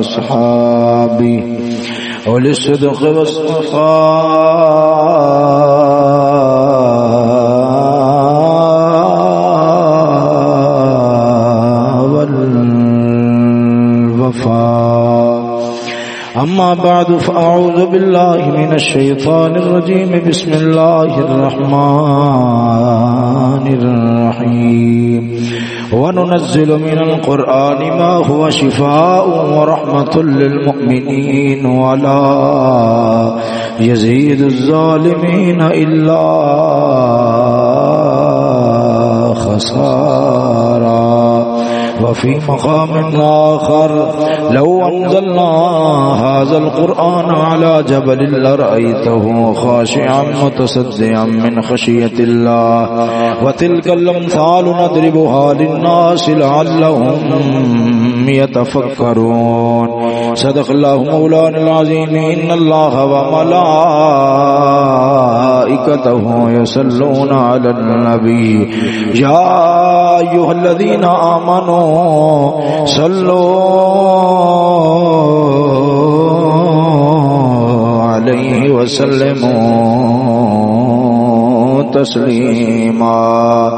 وأصحابه وللصدق والصفاء أما بعد، فأعوذ بالله من الشيطان الرجيم. بسم الله الرحمن الرحيم. وننزل من القرآن ما هو شفاء ورحمة للمؤمنين ولا يزيد الظالمين إلا خسارا. وفي مقام آخر. لو أنزلنا هذا القرآن على جبل لرأيته خاشعا متصدعا من خشية الله. وتلك الأمثال نضربها للناس لعلهم يتفكرون. صدق الله مولانا العظيم. إن الله وملائكته يسلون على النبي. يا أيها الذين آمنوا صلوا عليه وسلموا تسليما.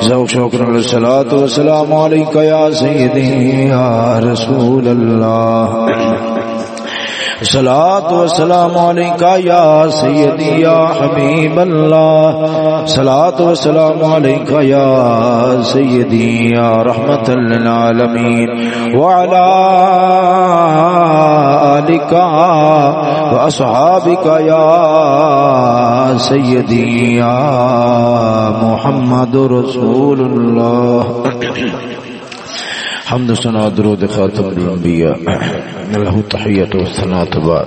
زوج شكر الصلاة والسلام عليك يا سيدي يا رسول الله. سلات و سلام علیکہ یا سیدی یا حبیب اللہ سلات و سلام علیکہ یا سیدی یا رحمت للعالمین وعلا آلکہ و اصحابکہ یا سیدی یا محمد رسول اللہ حمد سنا درود خاتم الانبیاء. له تحیت و ثناء بعد.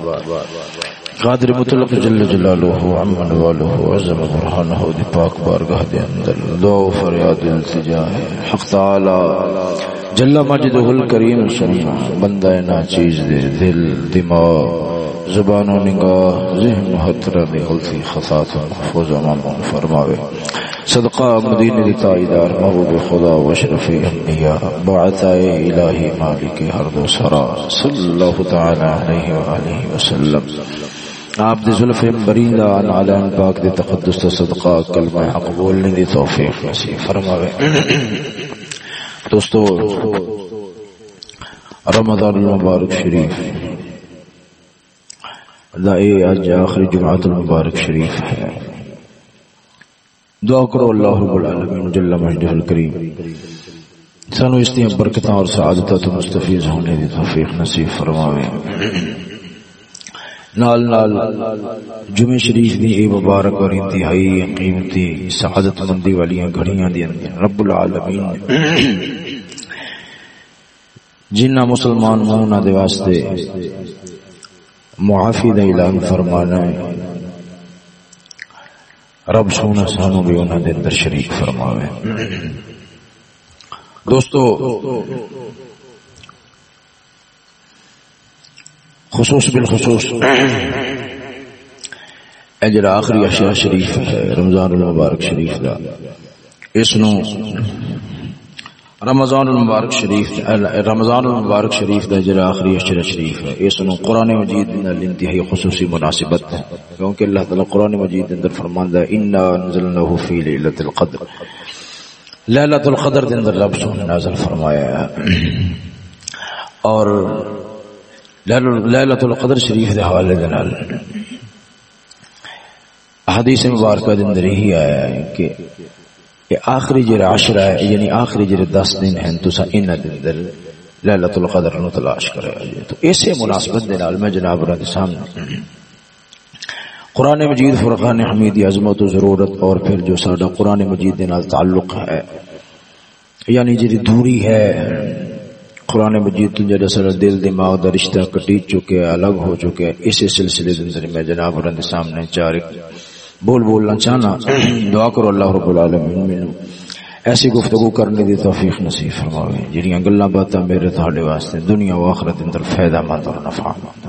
قادر مطلق جل جلالہ عمن والہ عظم برہانہ دی پاک بارگاہ دے اندر. دعا فریاد التجا. ہے حق تعالی. جل مجدہ الکریم سننا. بندہ نا چیز دے دل، دماغ، زبان و نگاہ، ذہن و محترہ دی غلطی خطاط محفوظ امام فرماوے. صدقہ مدینہ دی تائیدار محبوب خدا و اشرف انبیاء بعثائے الہی مالک حرد و سرا صلی اللہ تعالی علیہ وآلہ وسلم۔ آپ دے ظلف بریدہ ان علان پاک دے تقدس تا صدقہ، کلمہ حق بولنے دی توفیق نصیب فرماوے۔ دوستو، رمضان المبارک شریف۔ دا اے آج آخری جمعات المبارک شریف ہے۔ دعا کرو اللہ رب العالمین جل مجدہ الکریم۔ سانو اس دیا برکتاں اور سعادتہ تو مستفیض ہونے دی توفیق نصیب فرماوے۔ نال نال جمعہ شریف دی اے مبارک اور انتہائی قیمتی سعادت مندی والی گھڑیاں دی رب العالمین۔ جنہ مسلمان مونا دے واسطے معافی دا اعلان فرمانا ہے۔ رب سونا سانو بھی انہوں نے اندر شریک فرماوے۔ دوستو، خصوص بالخصوص اجر آخری اشرا شریف ہے، رمضان المبارک شریف دا، اس نو رمضان المبارک شریف رمضان المبارک شریف دا جرا آخری اشرا شریف ہے۔ اس نو قرآن مجید نال انتہائی خصوصی مناسبت ہے۔ کیونکہ اللہ تعالی قرآن مجید اندر فرماندا ہے، انا انزلناه فی لیلۃ القدر. لیلۃ القدر دے اندر رب سبحانہ نازل فرمایا ہے۔ اور لیلۃ القدر شریف دے حوالے دے نال حدیث مبارکہ دے اندر ہی آیا ہے کہ کہ آخری جرا عشرہ ہے یعنی آخری جرا دس دن ہیں، تو سا ان دن در لیلت القدر نو تلاش کرے تو اسے مناسبت دے نال میں جناب رہا دے سامنے۔ قرآن مجید فرقان حمیدی عظمت و ضرورت اور پھر جو ساڈا قرآن مجید دے نال تعلق ہے یعنی جی دوری ہے، قرآن مجید تو جڑا سارا دل، دماغ دا رشتہ کٹی چکے الگ ہو چکے اسی سلسلے دے اندر میں جناب رہا دے سامنے چار بول بولنا چاہنا دعا کرو اللہ رب العالمین ایسی گفتگو کرنے دی توفیق نصیب فرماوے. جڑیاں گلاں باتاں میرے تہاڈے واسطے دنیا و آخرت اندر فائدہ مند اور نفع مند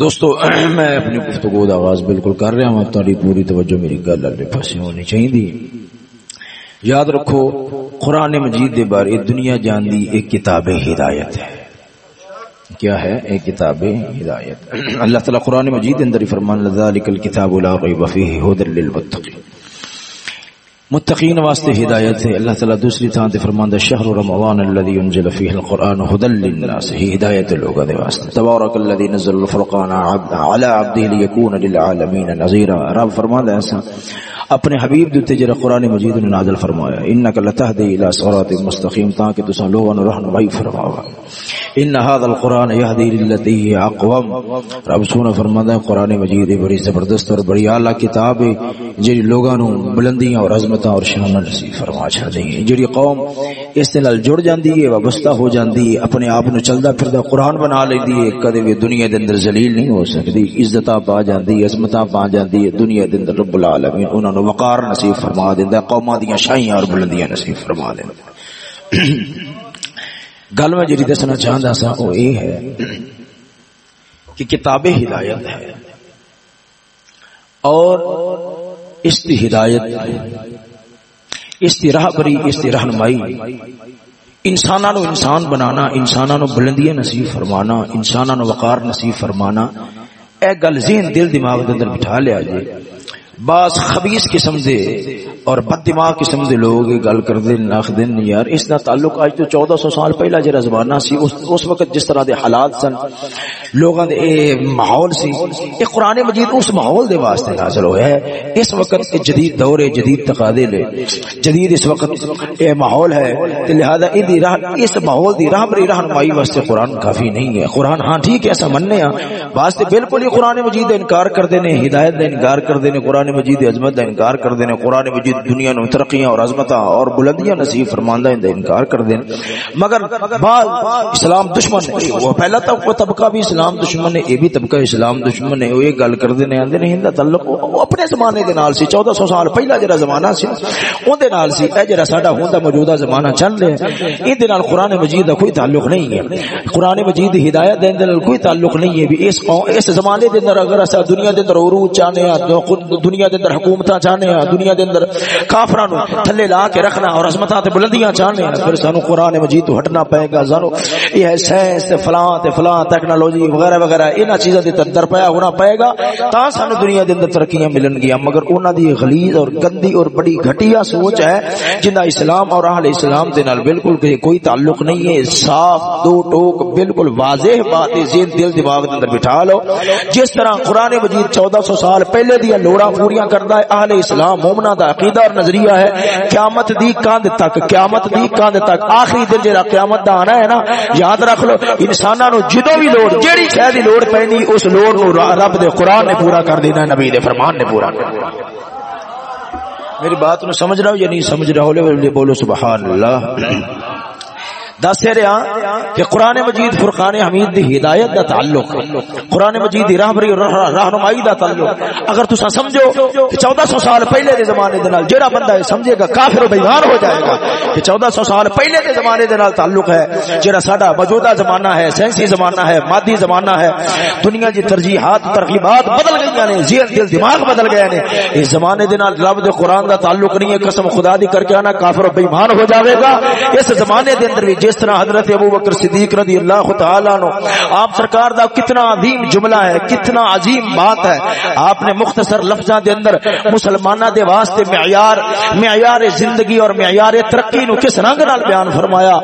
دوستو، میں اپنی گفتگو کا آغاز بالکل کر رہا ہوں۔ تاری پوری توجہ میری گل اگلے پاسے ہونی چاہیے یاد رکھو، قرآن مجید دے بارے دنیا جان دی ایک کتاب ہدایت ہے۔ کیا ہے؟ ایک کتاب ہدایت۔ اللہ تعالی قرآن مجید اندر فرمان ذالک الکتاب لا ریب فیہ ھدی للمتقین۔ متقین واسطے ہدایت ہے۔ اللہ تعالی دوسری تھان تے فرماندا شہر رمضان الذي انزل فيه القران هدى للناس۔ ہدایت لوگوں دے واسطے۔ تبارک الذي نزل الفرقان على عبده ليكون للعالمین نذیرا۔ رب فرماندا ایسا اپنے حبیب دے جڑا قران مجید نے نازل فرمایا انک لتهدی الى صراط مستقیم، تاکہ تساں لوگوں نو رہنمائی فرماوا ان هذا القران يهدي للتي هي اقوم رب سونا فرماتا ہے قران مجید بڑی زبردست اور بڑی اعلی کتاب ہے، جڑی لوگاں نو بلندیاں اور عظمتاں اور شان نصیب فرما چھڑدی ہے جڑی قوم اس دے نال جڑ جاندی ہے، وابستہ ہو جاندی ہے، اپنے آپ نو چلدا پھردا قران بنا لیندی ہے کدے بھی دنیا دے اندر ذلیل نہیں ہو سکدی، عزتاں پا جاندی ہے، عظمتاں پا جاندی ہے، دنیا دے اندر رب العالمین انہاں نو وقار نصیب فرما دیندا ہے، قوماں دیاں شاہیاں اور بلندیاں نصیب فرما دیندا گل میں جی دسنا چاہتا سا وہ یہ ہے کہ کتاب ہدایت ہے اور اس کی ہدایت، اس کی راہ بری اس کی رہنمائی انسانوں نو انسان بنانا انسانوں نو بلندیاں نصیب فرمانا انسانوں نو وقار نصیب فرمانا، اے گل ذہن دل دماغ دے اندر بٹھا لیا جائے بعض خبیص قسم دے اور بد دماغ قسم دے لوگ گل کر کرتے نخ دن یار اس کا تعلق اج تو چودہ سو سال پہلا جہاں زمانہ سی اس, وقت جس طرح دے حالات سن لوگاں دے اے ماحول سی یہ قرآن مجید اس ماحول دے واسطے نازل ہوا ہے۔ اس وقت اے جدید دور جدید تقاضے لے جدید اس وقت اے ماحول ہے۔ تے لہذا دی راہ اس ماحول دی راہ بری رہنمائی واسطے قرآن کافی نہیں ہے۔ قرآن ہاں ٹھیک ہے ایسا مننے ہاں۔ واسطے بالکل ہی قرآن مجید انکار کر دینے ہدایت دے انکار کر دینے قرآن قرآن مجید عظمت دا انکار کر دینے، قرآن مجید دنیا نو ترقیاں اور عظمتاں اور بلندیاں نصیب فرماندہ دا انکار کر دینے۔ مگر بعض اسلام دشمن ہے وہ پہلا تو وہ طبقہ بھی اسلام دشمن ہے یہ بھی طبقہ اسلام دشمن ہے وہ یہ گل کر دینے، آندے نہیں ہندا تعلق، وہ اپنے زمانے دے نال سی 1400 سال پہلا جڑا زمانہ سی، اون دے نال سی، اے جڑا ساڈا ہوندا موجودہ زمانہ چل رہا ہے ایں دے نال قرآن مجید دا کوئی تعلق نہیں ہے۔ قرآن مجید دی ہدایت دے نال کوئی تعلق نہیں ہے، بھی اس اس زمانے دے اندر اگر اسا دنیا دے اندر عروج چاہنے ہاں خود دنیا دے اندر حکومت چاہنے ہیں دنیا دے اندر کافراں نو تھلے لا کے رکھنا اور عظمتاں تے بلندیاں چاہنے ہیں پھر سانو قران مجید تو ہٹنا پے گا۔ سانو یہ ہے سائنس تے فلاں تے فلاں ٹیکنالوجی وغیرہ وغیرہ، انہاں چیزاں دے اندر پیا ہونا پے گا تا سانو دنیا دے اندر ترقیاں ملن گیاں۔ مگر انہاں دی غلیظ اور گندی اور بڑی گھٹیا سوچ ہے جنہ اسلام اور اہل اسلام دے نال بالکل کوئی تعلق نہیں ہے۔ صاف دو ٹوک بالکل واضح بات ہے ذہن دل دماغ دے اندر بٹھا لو۔ جس طرح قران مجید 1400 سال پہلے دی لوڑا پوریاں کردا ہے، اہل اسلام مومنا دا عقیدہ اور نظریہ ہے، قیامت دی کاند تک، قیامت دی کاند تک، آخری دن جڑا قیامت دا آنا ہے نا، یاد رکھ لو انساناں نو جدوں بھی لوڑ، جیڑی شے دی لوڑ پینی، اس لوڑ نو رب دے قران نے پورا کر دینا نبی دے فرمان نے پورا کر دینا میری بات نو سمجھ رہا ہو یا نہیں سمجھ رہا ہو؟ لے بولو سبحان اللہ۔ دس رہا کہ قرآن مجید فرقان حمید دی ہدایت دا تعلق، قرآن مجید دی راہبری اور رہنمائی دا تعلق۔ اگر تسا سمجھو کہ چودہ سو سال پہلے دے زمانے دے نال جیڑا بندہ ہے سمجھے گا کافر و بیمان ہو جائے گا۔ کہ چودہ سو سال پہلے دے زمانے دے نال تعلق ہے، جیڑا ساڈا موجودہ زمانہ ہے، سائنسی زمانہ ہے، مادی زمانہ ہے، دنیا دی ترجیحات، ترغیبات بدل گئی نے، ذہن دل، دماغ بدل گئے نے۔ اس زمانے دے نال رب دے قرآن دا تعلق نہیں ہے، قسم خدا دی کر کے آنا کافر و بیمان ہو جاوے گا۔ اس زمانے دے اندر بھی جس طرح حضرت ابو بکر صدیق رضی اللہ تعالی عنہ، آپ سرکار دا کتنا عظیم جملہ ہے، کتنا عظیم بات ہے۔ آپ نے مختصر لفظاں دے اندر مسلماناں دے واسطے معیار معیار زندگی اور معیار ترقی نو کس رنگ نال بیان فرمایا۔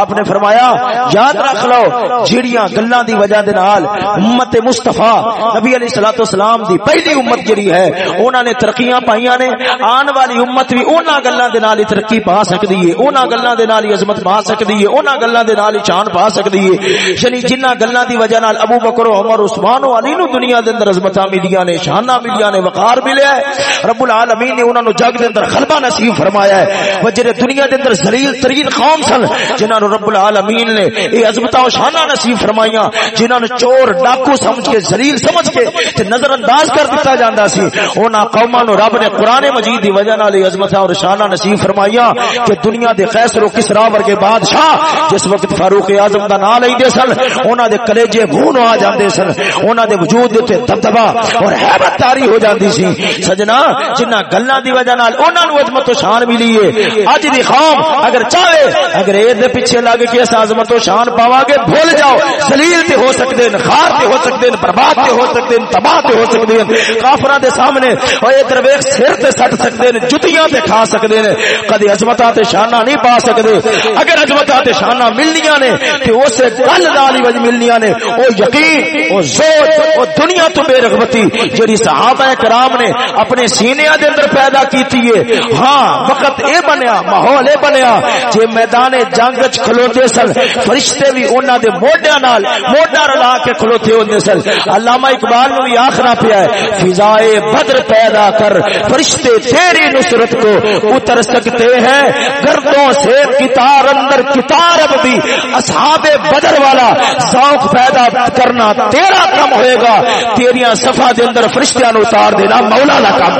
آپ نے فرمایا، یاد رکھ لو، جڑیاں گلاں دی وجہ دے نال امت مصطفی نبی علیہ الصلوۃ والسلام دی پہلی امت جڑی ہے، انہاں نے ترقیاں پائیاں نے، آن والی امت بھی انہاں گلاں دے نال ترقی پا سکدی ہے، انہاں گلاں دے نال عظمت پا سکدی ہے۔ انہاں گلاں دے نال چان پا سکدی ہے۔ یعنی جنہ گلاں دی وجہ نال ابو بکر عمر، عثمان و علی نو دنیا دے اندر عظمتاں ملیاں نے شاناں ملیاں نے وقار ملیا ہے۔ رب العالمین نے انہاں نو جگ دے اندر غلبہ نصیب فرمایا ہے۔ وجہ دنیا دے اندر ذلیل ترین قوم سن، جنہاں نو رب العالمین نے اے عظمتاں و شاناں نصیب فرمائیاں، جنہاں نو چور، ڈاکو سمجھ کے، ذلیل سمجھ کے تے نظر انداز کر دتا جاندا سی۔ انہاں قوماں نو رب نے قران مجید دی وجہ نال عظمتاں اور شاناں نصیب فرمائیاں کہ دنیا دے قیصر و کسرا ورگے بادشاہ جس وقت فاروق اعظم دا نام لیندے سن، انہاں دے کلیجے خون آ جاندے سن۔ انہاں دے وجود تے دبدبا اور ہیبت تاری ہو جاندی سی۔ سجنا جنہ گلاں دی وجہ نال انہاں نو عظمت و شان ملی ہے، اج دی قوم اگر چاہے، اگر اے دے پیچھے لگ کے اس عظمت و شان پاوا گے، بھول جاؤ۔ ذلیل تے ہو سکدے ہیں خار تے ہو سکدے ہیں برباد تے ہو سکدے ہیں تباہ تے ہو سکدے ہیں کافراں دے سامنے او اے درویش سر تے سٹ سکدے ہیں جتیاں تے کھا سکدے ہیں کدی عظمتاں تے شاناں نہیں پا سکدے۔ اگر عظمتاں تے شاناں ملنیاں نے تے اس گل نال ہی وج ملنیاں نے۔ او یقین، او زور او دنیا تو بے رغبتی جڑی صحابہ کرام نے اپنے سینیاں دے اندر پیدا کیتی ہے۔ ہاں وقت اے بنیا، ماحول اے بنیا۔ جے میدان جنگ وچ کھلوتے سن، فرشتے بھی انہاں دے موڈیاں نال موڈا رلا کے کھلوتے ہوندے سن۔ علامہ اقبال نو بھی آخنا پیا ہے، فضائے بدر پیدا کر، فرشتے تیری نصرت کو اتر سکتے ہیں۔ گردوں سے کتار اندر کتار اب بھی اصحاب بدر والا ذوق پیدا کرنا تیرا کم ہوئے گا۔ تیریاں صفا دے اندر فرشتیاں نو اتار دینا، مولا لا کام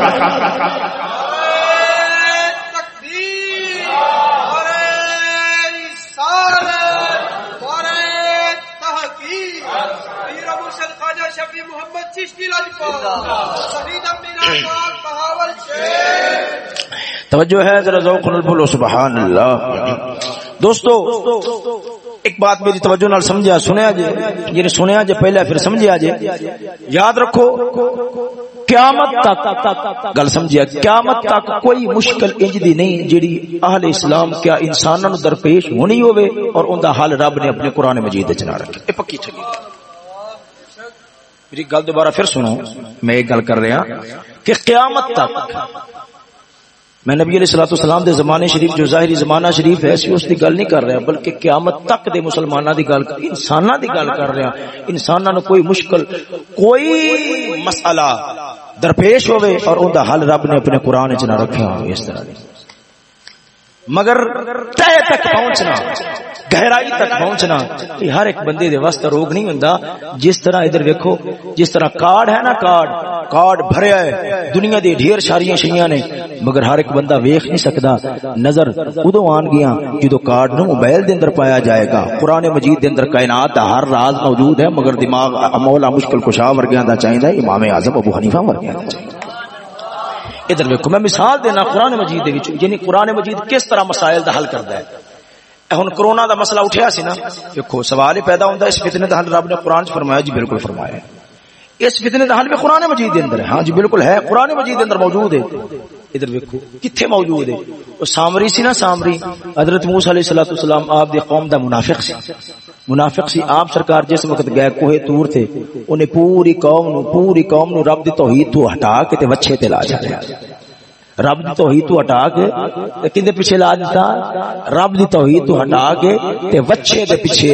توجہ ہے، ذرا ذوق بولو، سبحان اللہ۔ دوستو ایک بات میری توجہ نال سمجھا سنیا جے جی سنیا جے پہلے پھر سمجھا جے۔ یاد رکھو قیامت تک گل سمجھیا قیامت تک کوئی مشکل انج دی نہیں جڑی اہل اسلام کیا انساناں نو درپیش ہونی ہوے اور اوندا حل رب نے اپنے قران مجید وچ نہ رکھے۔ اے پکی چلی میری گل دوبارہ پھر سنو میں ایک گل کر رہا کہ قیامت تک میں نبی علیہ الصلوۃ والسلام دے زمانے شریف جو ظاہری زمانہ شریف ہے اس دی گل نہیں کر رہا بلکہ قیامت تک دے مسلماناں دی گل انساناں دی گل کر رہا انساناں نو کوئی مشکل، کوئی مسئلہ درپیش ہوئے اور اون دا حل رب نے اپنے قران وچ نہ رکھیا ہوے ہاں، اس طرح دی۔ مگر تہ تک پہنچنا۔ گہرائی تک پہنچنا یہ ہر ایک بندے دے واسطے روگ نہیں ہوندا۔ جس طرح ادھر ویکھو، جس طرح کارڈ ہے نا کارڈ کارڈ بھریا ہے، دنیا دی ڈھیر ساریاں شیاں نے، مگر ہر ایک بندہ ویکھ نہیں سکدا۔ نظر ادو آن گیا جدو کارڈ نو موبائل دے اندر پایا جائے گا۔ قران مجید دے اندر کائنات دا ہر راز موجود ہے، مگر دماغ مولا مشکل کشا ورگیاں دا چاہیدا امام اعظم ابو حنیفہ ورگیاں دا چاہیدا ادھر ویکھو، میں مثال دینا قرآن مجید دے وچ یعنی قرآن مجید کس طرح مسائل دا حل کردا ہے۔ ہن کرونا دا مسئلہ اٹھیا سی نا، دیکھو، سوال ہی پیدا ہوندا اس فتنے دا حل رب نے قرآن وچ فرمایا جی بالکل فرمایا اس فتنے دا حل بھی قرآن مجید دے اندر ہے۔ ہاں جی بالکل ہے، قرآن مجید دے اندر موجود ہے۔ ادھر ویکھو، کتھے موجود ہے؟ او سامری سی نا، سامری۔ حضرت موسی علیہ الصلوۃ والسلام آپ دی قوم دا منافق سی۔ منافق سی آپ سرکار، جس وقت گئے کوہ تور تھے، انہیں پوری قوم نو، پوری قوم نو رب دی توحید تو ہٹا کے تے وچھے تے لا چھڑیا رب دی توحید تو ہٹا کے کدے پیچھے لا دیتا؟ رب دی توحید تو ہٹا کے تے وچھے دے پیچھے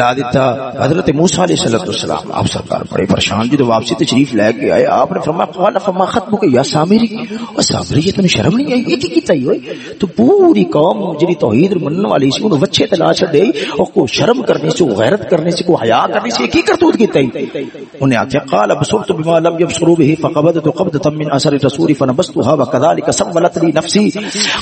لا دیتا۔ حضرت موسی علیہ الصلوۃ والسلام، آپ سرکار بڑے پریشان جی جے واپسی تشریف لے کے آئے۔ آپ نے فرمایا، قال فما ختم کہ یا سامری؟ او سامری یہ تو شرم نہیں آئی؟ یہ کی کیتا ہوئی تو پوری قوم جڑی توحید منن والی سی، انہوں وچھے تے لا چھڈے۔ او کو شرم کرنے سے غیرت کرنے سے کو حیا کرنے سے کی کرتوت کیتا ہی؟ انہیں آکھیا، قال بصرت بما لم يبصروا به فقبضت قبضه من اثر الرسول فنبستها وكذلك ذلك سولت لي نفسي.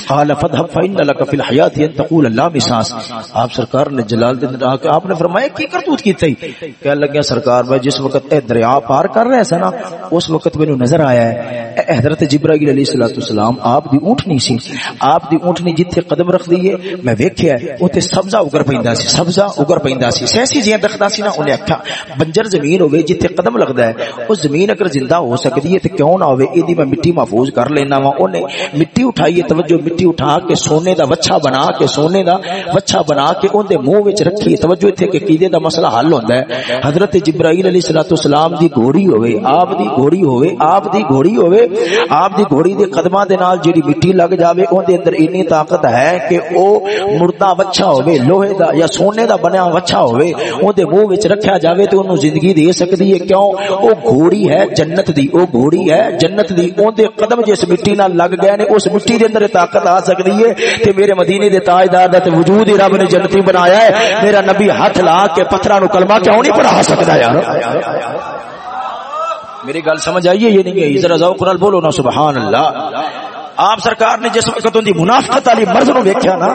قال فذهب فإن لك في الحياة أن تقول لا مساس. آپ سرکار نے جلال دین رہا کہ آپ نے فرمایا، کی کرتوت کی تھی؟ کہنے لگا سرکار بھائی، جس وقت اے دریا پار کر رہے ہیں نا، اس وقت مینوں نظر آیا ہے۔ اے حضرت جبرائیل علیہ الصلوۃ والسلام، آپ دی اونٹنی سی، آپ دی اونٹنی جتھے قدم رکھ دیے میں ویکھیا اوتے سبزہ اگر پیندا سی، سبزہ اگر پیندا سی۔ سیسی جیاں دکھدا سی نا، انہیں اکھا بنجر زمین ہوے جتھے قدم لگدا ہے، اس زمین اگر زندہ ہو سکدی ہے تے کیوں نہ ہوے ایدی میں مٹی محفوظ کر لینا وا۔ اونے مٹی اٹھائیے، توجہ، مٹی اٹھا کے سونے دا وچھا بنا کے، سونے دا وچھا بنا کے اون دے منہ وچ رکھی توجہ ایتھے کہ کیدے دا مسئلہ حل ہوندا ہے۔ حضرت جبرائیل علیہ الصلوۃ والسلام دی گھوڑی ہوے آپ دی گھوڑی ہوے آپ دی گھوڑی ہوے آپ دی گھوڑی دے قدماں دے نال جڑی مٹی لگ جاوے اون دے اندر اتنی طاقت ہے کہ او مردہ وچھا ہوے لوہے دا یا سونے دا بنیا وچھا ہوے اون دے منہ وچ رکھیا جاوے تے اونوں زندگی دے سکدی ہے۔ کیوں؟ او گھوڑی ہے جنت دی، او گھوڑی ہے جنت دی اون دے قدم جس مٹی نال نال لگ گئے نے، اس مٹی دے اندر طاقت آ سکدی ہے تے میرے مدینے دے تاجدار دا تے وجود ہی رب نے جنتی بنایا ہے۔ میرا نبی ہاتھ لا کے پتھراں نو کلمہ کیوں نہیں پڑھا سکدا یار؟ میری گل سمجھ آئیے یہ نہیں؟ ہے ذرا ذوق نال بولو نا، سبحان اللہ۔ آپ سرکار نے جس وقت ان منافقت والی مرض نو ویکھیا نا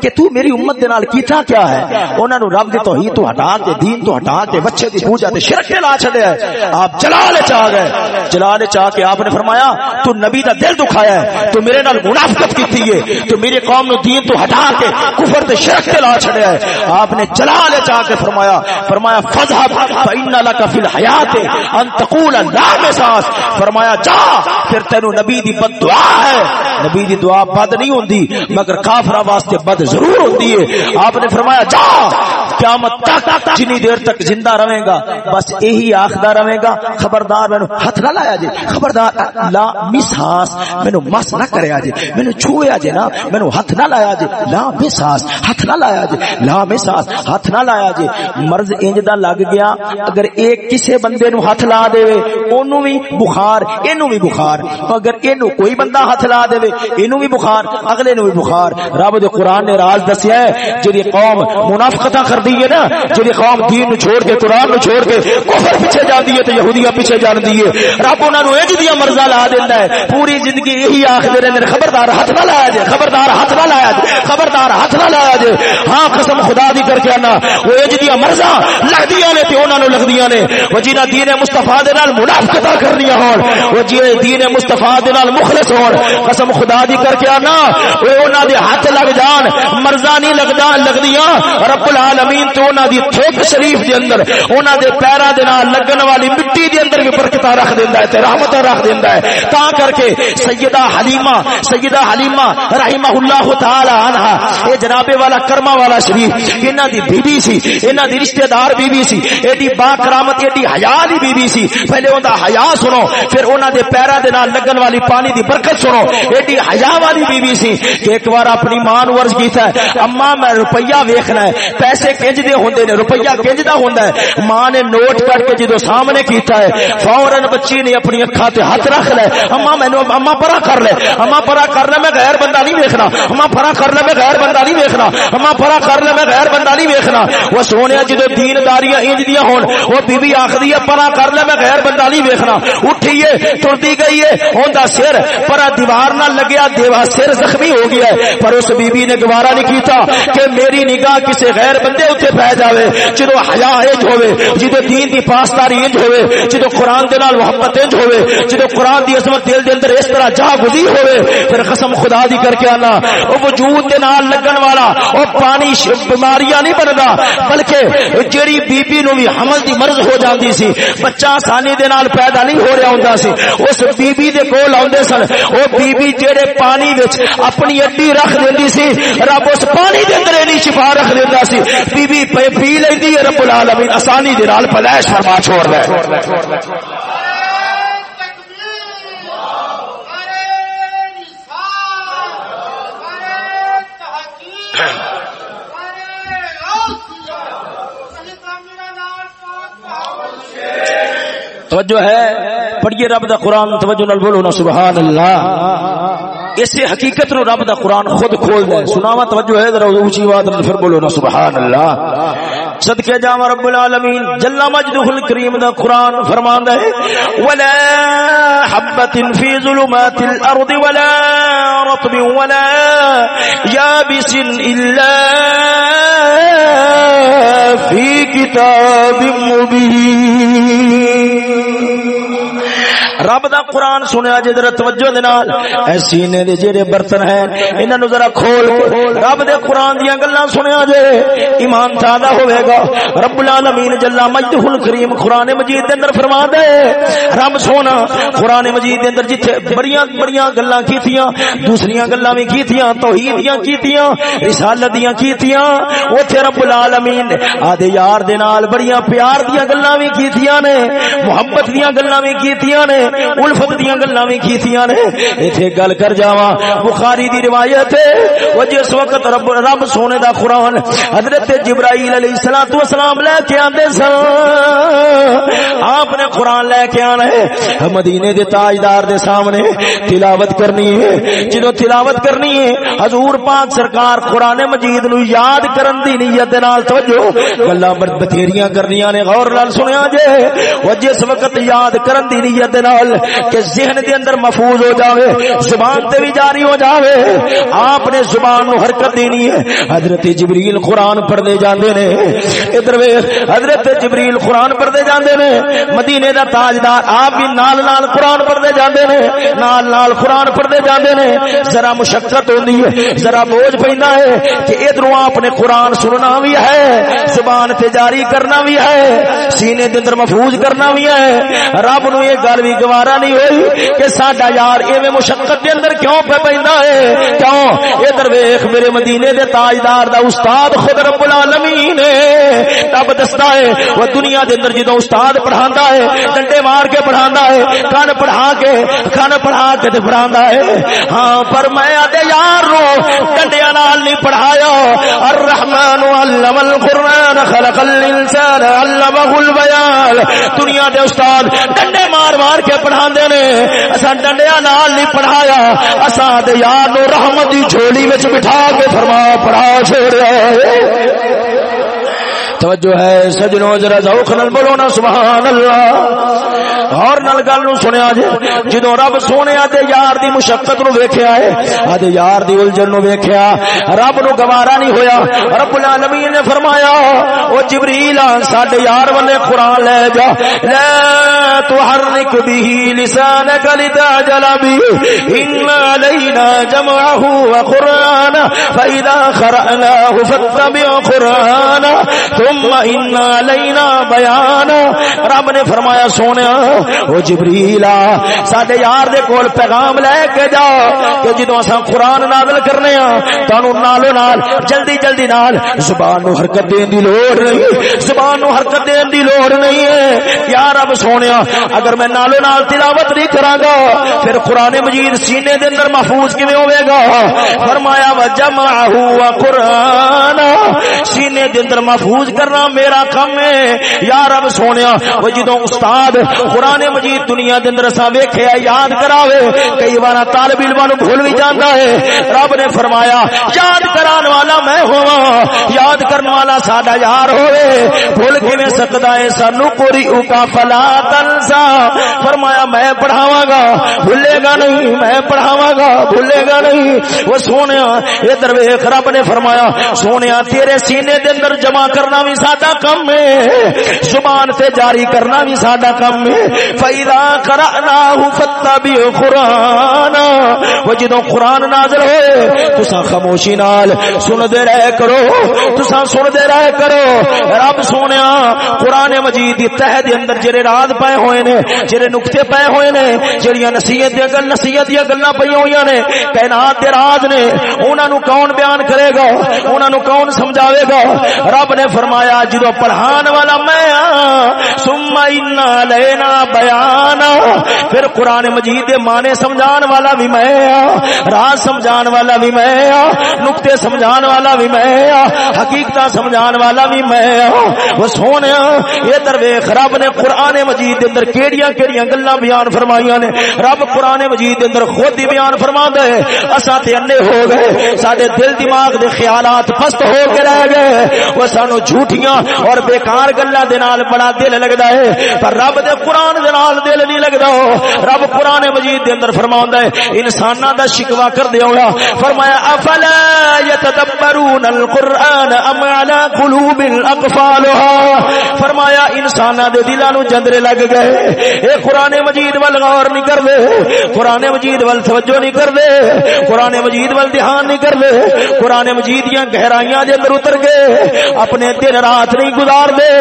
کہ تو میری امت دے نال کیتا کیا ہے؟ انہاں نو رب دی توحید تو ہٹا کے، دین تو ہٹا کے، بچے دی پوجا تے شرک تے لا چھڈیا ہے۔ آپ جلال چ آ گئے۔ جلال چ آ کے آپ نے فرمایا، تو نبی دا دل دکھایا ہے۔ تو میرے نال منافقت کیتی ہے۔ تو میرے قوم نو دین تو ہٹا کے، کفر تے شرک تے لا چھڈیا ہے۔ آپ نے جلال چ آ کے فرمایا فرمایا فذهب فإن لك في الحیات ان تقول لا مساس۔ فرمایا، جا، پھر تینو نبی دی بد دعا ہے۔ نبی دی دعا بد نہیں ہوندی، مگر کافرہ واسطے بد ضرور ہوندی ہے۔ آپ نے فرمایا، جا! قیامت تک جنی دیر تک زندہ رہے گا۔ بس یہی آخدا رہے گا۔ خبردار مینو ہاتھ نہ لایا جی۔ خبردار، لا مساس۔ مینو مس نہ کریا جی۔ مینو چھویا جی نا۔ مینو ہاتھ نہ لایا جی۔ لا مساس۔ ہاتھ نہ لایا جی۔ لا مساس۔ ہاتھ نہ لایا جی۔ مرض انج دا لگ گیا۔ اگر ایک کسے بندے نو ہاتھ لا دے اونوں بھی بخار اینو بھی بخار۔ اگر اینو کوئی بندہ ہاتھ لا دے اینو بھی بخار، اگلے نو بھی بخار۔ رب دے قران نے راز دسیا ہے، جڑی قوم منافقتاں کردی ہے نا جڑی قوم دین نو چھوڑ کے قران نو چھوڑ کے کفر پیچھے جاندی ہے تے یہودیاں پیچھے جاندی ہے۔ رب انہاں نو انج دیاں مرزا لا دیندا ہے۔ پوری زندگی یہی آکھدے رہندے خبردار ہاتھ نہ لایا جے، خبردار ہاتھ نہ لایا جے، خبردار ہاتھ نہ لایا جے۔ ہاں قسم خدا دی کر کے انا وہ انج دیاں مرزا لگدیاں نے تے انہاں نو لگدیاں نے۔ وہ جنہاں دین مصطفی دے نال منافقتاں کرنیاں ہون، وہ جی دین مصطفی دے نال مخلص ہون۔ قسم خدا دی کر کے انا وہ انہاں دے ہاتھ لگ جان مرزا نہیں لگدا لگدیاں۔ رب العالمین تو انہاں دی تھوک شریف دے اندر، انہاں دے پیراں دے نال لگن والی مٹی دے اندر بھی برکتاں رکھ دیندا ہے، تے رحمتاں رکھ دیندا ہے۔ تا کر کے سیدہ حلیمہ سیدہ حلیمہ رحمہ اللہ تعالی عنہا اے جناب والا کرما والا شریف، انہاں دی بی بی سی، انہاں دی رشتہ دار بی بی سی، ایڈی با کرامت، ایڈی حیا دی بی بی سی۔ پہلے اوندا حیا سنو، پھر انہاں دے پیراں دے نال لگن والی پانی دی برکت سنو۔ ایڈی حیا والی بی بی سی کہ ایک بار اپنی ماں نو عرض کیتا ہے اما میں روپیہ ویکھنا ہے، پیسے کنج دے ہوندے نے، روپیہ کنج دا ہوندا ہے۔ ماں نے نوٹ کٹ کے جدو سامنے کیتا ہے فورن بچی نے اپنی اکھاں تے ہاتھ رکھ لے۔ اما مینوں اما پرا کر لے۔ اما پرا کر لے، میں غیر بندہ نہیں ویکھنا۔ اما پرا کر لے، میں غیر بندہ نہیں ویکھنا۔ اما پرا کر لے، میں غیر بندہ نہیں ویکھنا۔ وہ سونیا جدو دین داریاں انج دیاں ہون، وہ بی بی آکھدی ہے، پرا کر لے، میں غیر بندہ نہیں ویکھنا۔ اٹھیے ٹردی گئی ہے اوندا سر۔ پرا دیوار نہ لگیا دیوا سر زخمی ہو گیا ہے۔ پر اس بی بی نے گوارا نہیں کیتا کہ میری نگاہ کسی غیر بندے اوتے پہ جاوے، جدو حیا انج ہوے جدو دین دی پاسداری انج ہوے جدو قران دے نال محبت انج ہوے جدو قران دی عظمت دل دے اندر اس طرح جا گزی ہوے پھر قسم خدا دی کر کے آنا، او وجود دے نال لگن والا، او پانی بیماریاں نہیں بندا، بلکہ جڑی بی بی نو بھی حمل دی مرض ہو جاندی سی، بچہ آسانی دے نال پیدا نہیں ہو رہا ہوندا سی، اس بی بی دے کول آوندے سن، او بی بی جڑے پانی وچ اپنی اڈی رکھ دیندی سی، رب اس پانی دے اندر اینی شفا رکھ دیندا سی، بی بی پی لیندی ہے رب العالمین، آسانی دے نال پیدائش فرما چھوڑ دے۔ توجہ ہے، پڑھیے رب دا قرآن، توجہ نال بولو نا، سبحان اللہ۔ اسے حقیقت نو رب دا قرآن خود کھول دے۔ سناوا توجہ ہے، ذرا اونچی آواز نال پھر بولو نا سبحان اللہ صدقے جام رب العالمین۔ جل مجدہ الکریم دا قرآن فرماندا ہے ولا حبۃ فی ظلمات الارض ولا رطب ولا یابس الا فی کتاب مبین رب دا قرآن سنیا جے ذرا توجہ دے نال۔ اے سینے دے جڑے برتن ہیں، انہاں نو ذرا کھول رب دے قرآن دیاں گلاں سنیا جے ایمان تازہ ہوے گا۔ رب العالمین جل مجدہ الکریم قرآن مجید دے اندر فرما دے۔ رب سونا، قرآن مجید دے اندر جتھے بڑیاں بڑیاں گلاں کیتیاں، دوسریاں گلاں وی کیتیاں، توحید دیاں کیتیاں، رسالت دیاں کیتیاں، اوتھے رب العالمین آدے یار دے نال بڑیاں پیار دیاں گلاں وی کیتیاں نے، محبت دیاں گلاں وی کیتیاں نے الفت دیاں گلاں وی کیتیاں نے۔ ایتھے گل کر جاواں۔ بخاری دی روایت ہے، وہ جس وقت رب رب سونے دا قرآن حضرت جبرائیل علیہ الصلوۃ والسلام لے کے آندے سن۔ آپ نے قرآن لے کے آنا ہے۔ مدینے دے تاجدار دے سامنے تلاوت کرنی ہے۔ جدو تلاوت کرنی ہے، حضور پاک سرکار قرآن مجید نو یاد کرن دی نیت دے نال توجہ۔ گلاں بتھیریاں کرنیاں نے، غور نال سنیا جے۔ وہ جس وقت یاد کرن دی نیت دے نال گل کہ ذہن دے اندر محفوظ ہو جاوے، زبان تے بھی جاری ہو جاوے۔ آپ نے زبان نو حرکت دینی ہے۔ حضرت جبریل قرآن پڑھتے جاندے نے۔ ادھر ویکھ، حضرت جبریل قرآن پڑھتے جاندے نے۔ مدینے دا تاجدار آپ بھی نال نال قرآن پڑھتے جاندے نے۔ نال نال قرآن پڑھتے جاندے نے۔ ذرا مشقت ہوندی ہے، ذرا بوجھ پیندا ہے کہ ادھروں آپ نے قرآن سننا بھی ہے، زبان تے جاری کرنا بھی ہے، سینے دے اندر محفوظ کرنا بھی ہے۔ رب نو یہ گل بھی گوارا نہیں ہوئی کہ ساڈا یار ایویں مشقت دے اندر کیوں پہ پیندا ہے؟ کیوں؟ ادھر ویکھ میرے مدینے دے تاجدار دا استاد خود رب العالمین ہے۔ تب دستا ہے، وہ دنیا دے اندر جدوں استاد پڑھاندا ہے، ڈنڈے مار کے پڑھاندا ہے کان پڑھا کے کان پڑھا کے تے پڑھاندا ہے۔ ہاں پر میں اتے یار نو ڈنڈیاں نال نہیں پڑھایا۔ الرحمن علم القرآن، خلق الانسان، علمه البیان۔ دنیا دے استاد ڈنڈے مار مار کے پڑھا نے، اساں ڈنڈیا نال نہیں پڑھایا، اساں دے یار نو رحمت دی جھولی وچ بٹھا کے فرما پڑھا چھوڑیا توجہ ہے، سجنوں ذرا ذوق نال بولو نا سبحان اللہ اور نال گل نو سنیا جے، جدوں رب سونے دے یار دی مشقت نو ویکھیا ہے ادے یار دی الجھن نو ویکھیا۔ رب نو گوارا نہیں ہویا، رب العالمین نے فرمایا، او جبریل، ساڈے یار والے قران لے جا۔ لا تحرک به لسانك لتعجل به ان علينا جمعه وقرآن فاذا قرأناه فاتبع قرآن ثم ان علينا بیان رب نے فرمایا سونیا او جبریل، ساڈے یار دے کول پیغام لے کے جا کہ جدوں اساں قران نازل کرنے ہاں تانوں نالو نال، جلدی جلدی نال، زبان نو حرکت دین دی لوڑ نہیں، زبان نو حرکت دین دی لوڑ نہیں ہے۔ یا رب سونیا اگر میں نالو نال تلاوت نہیں کراں گا پھر قران مجید سینے دے اندر محفوظ کیویں ہوے گا؟ فرمایا، وجمعه وقران سینے دے اندر محفوظ کرنا میرا کم ہے۔ یا رب سونیا وہ جدوں استاد قرآن مجید دنیا دے اندر اساں ویکھیا یاد کراوے، کئی بار طالب علماں نو بھول بھی جاندا ہے۔ رب نے فرمایا، یاد کران والا میں ہواں یاد کرن والا ساڈا یار ہوئے بھول کیویں سکدا ہے؟ سانو کوری اوکا، فلا تنسا۔ فرمایا، میں پڑھاواں گا۔ بھولے گا نہیں، میں پڑھاواں گا۔ بھولے گا نہیں۔ وہ سونیا، ادھر ویکھ، رب نے فرمایا، سونیا، تیرے سینے دے اندر جمع کرنا بھی ساڈا کم ہے۔ زبان سے جاری کرنا بھی ساڈا کم ہے۔ فیدا کرنا فتبی قرآن۔ وہ جدو قرآن نازل ہوئے تسا خاموشی نال سن دے رہ کرو۔ تسا سن دے رہ کرو۔ رب سونے قرآن مجید دی تہ دے اندر جڑے راز پائے ہوئے نے، جڑے نقطے پائے ہوئے نے، جڑیاں نصیحت دی گل نصیحت دی گلاں پئی ہوئی نے، کائنات دے راز نے، انہاں نو کون بیان کرے گا؟ انہاں نو کون سمجھاوے گا؟ رب نے فرمایا فرمایا، جدو پڑھان والا میں سما لینا بیان پھر قرآن مجید دے مانے سمجھان والا بھی میں راز سمجھان والا بھی میں نقطے سمجھان والا بھی میں حقیقت سمجھان والا بھی میں وہ سونے یہ درویخ رب نے قرآن مجید دے اندر کیڑیاں کیڑیاں گلاں بیان فرمائیاں نے۔ رب قرآن مجید دے اندر خود ہی بیان فرما دے اساں تے انے ہو گئے۔ ساڈے دل دماغ دے خیالات پست ہو کے رہ گئے۔ وہ سانو جھوٹ جھوٹیاں اور بیکار گلا بڑا دل لگتا ہے، پر رب دے قرآن دے نال دل نہیں لگتا رب قرآن مجید دے اندر فرما ہے انسان دا شکوا کر دیا ہوا فرمایا، افلا يتدبرون القرآن ام على قلوب اقفالها فرمایا انسان دے دلان نو جندرے لگ گئے۔ اے قرآن مجید وال غور نہیں کر دے قرآن مجید وال توجہ نہیں کر دے قرآن مجید وال دھیان نہیں کر دے قرآن مجید یا گہرائیاں دے اندر اتر گئے۔ اپنے دل دن رات نہیں گزار دے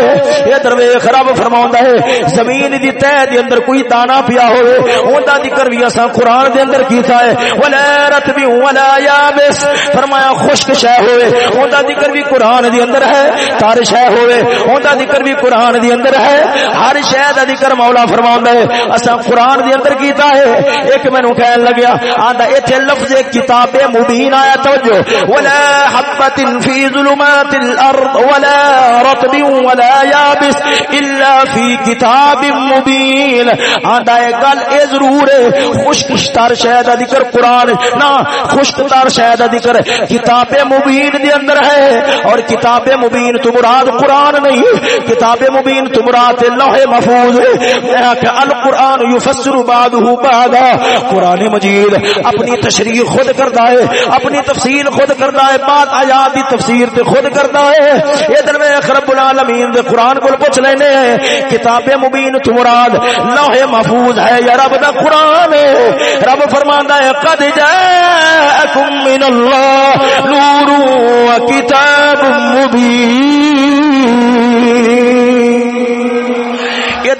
یہ درویش رب فرما ہے، زمین دی تہ دے اندر کوئی دانا پیا ہوئے، اوندا ذکر بھی اساں قران دے اندر کیتا ہے۔ ولا رتب ولا یابس فرمایا، خشک شے ہوئے۔ اوندا ذکر بھی قران دے اندر ہے تار شے ہوئے۔ اوندا ذکر بھی قران دے اندر ہے۔ ہر شے دا ذکر مولا فرماوندا ہے۔ اساں قران دے اندر کیتا ہے۔ ایک مینوں کہن لگیا، آندا، ایتھے لفظ کتاب مبین آیا، توجہ۔ ولا حبۃ فی ظلمات الارض ولا رطب ولا یابس الا فی کتاب مبین۔ آندا ہے، گل اے ضرور ہے خشک شتار شے دا ذکر قرآن نہ خشک تر شاید ذکر کتاب مبین دے اندر ہے، اور کتاب مبین تو مراد قرآن نہیں کتاب مبین تو مراد لوح محفوظ ہے۔ کہ القرآن یفسر بعضه بعضا۔ قرآن مجید اپنی تشریح خود کرتا ہے، اپنی تفسیر خود کرتا ہے بات آیات دی تفسیر تے خود کرتا ہے۔ اے ادھر ویخ، رب العالمین دے قرآن کو پوچھ لینے ہیں کتاب مبین تو مراد لوح محفوظ ہے یا رب دا قرآن؟ ہے رب فرماندا ہے، قد جاءکم من اللہ نور و کتاب مبین.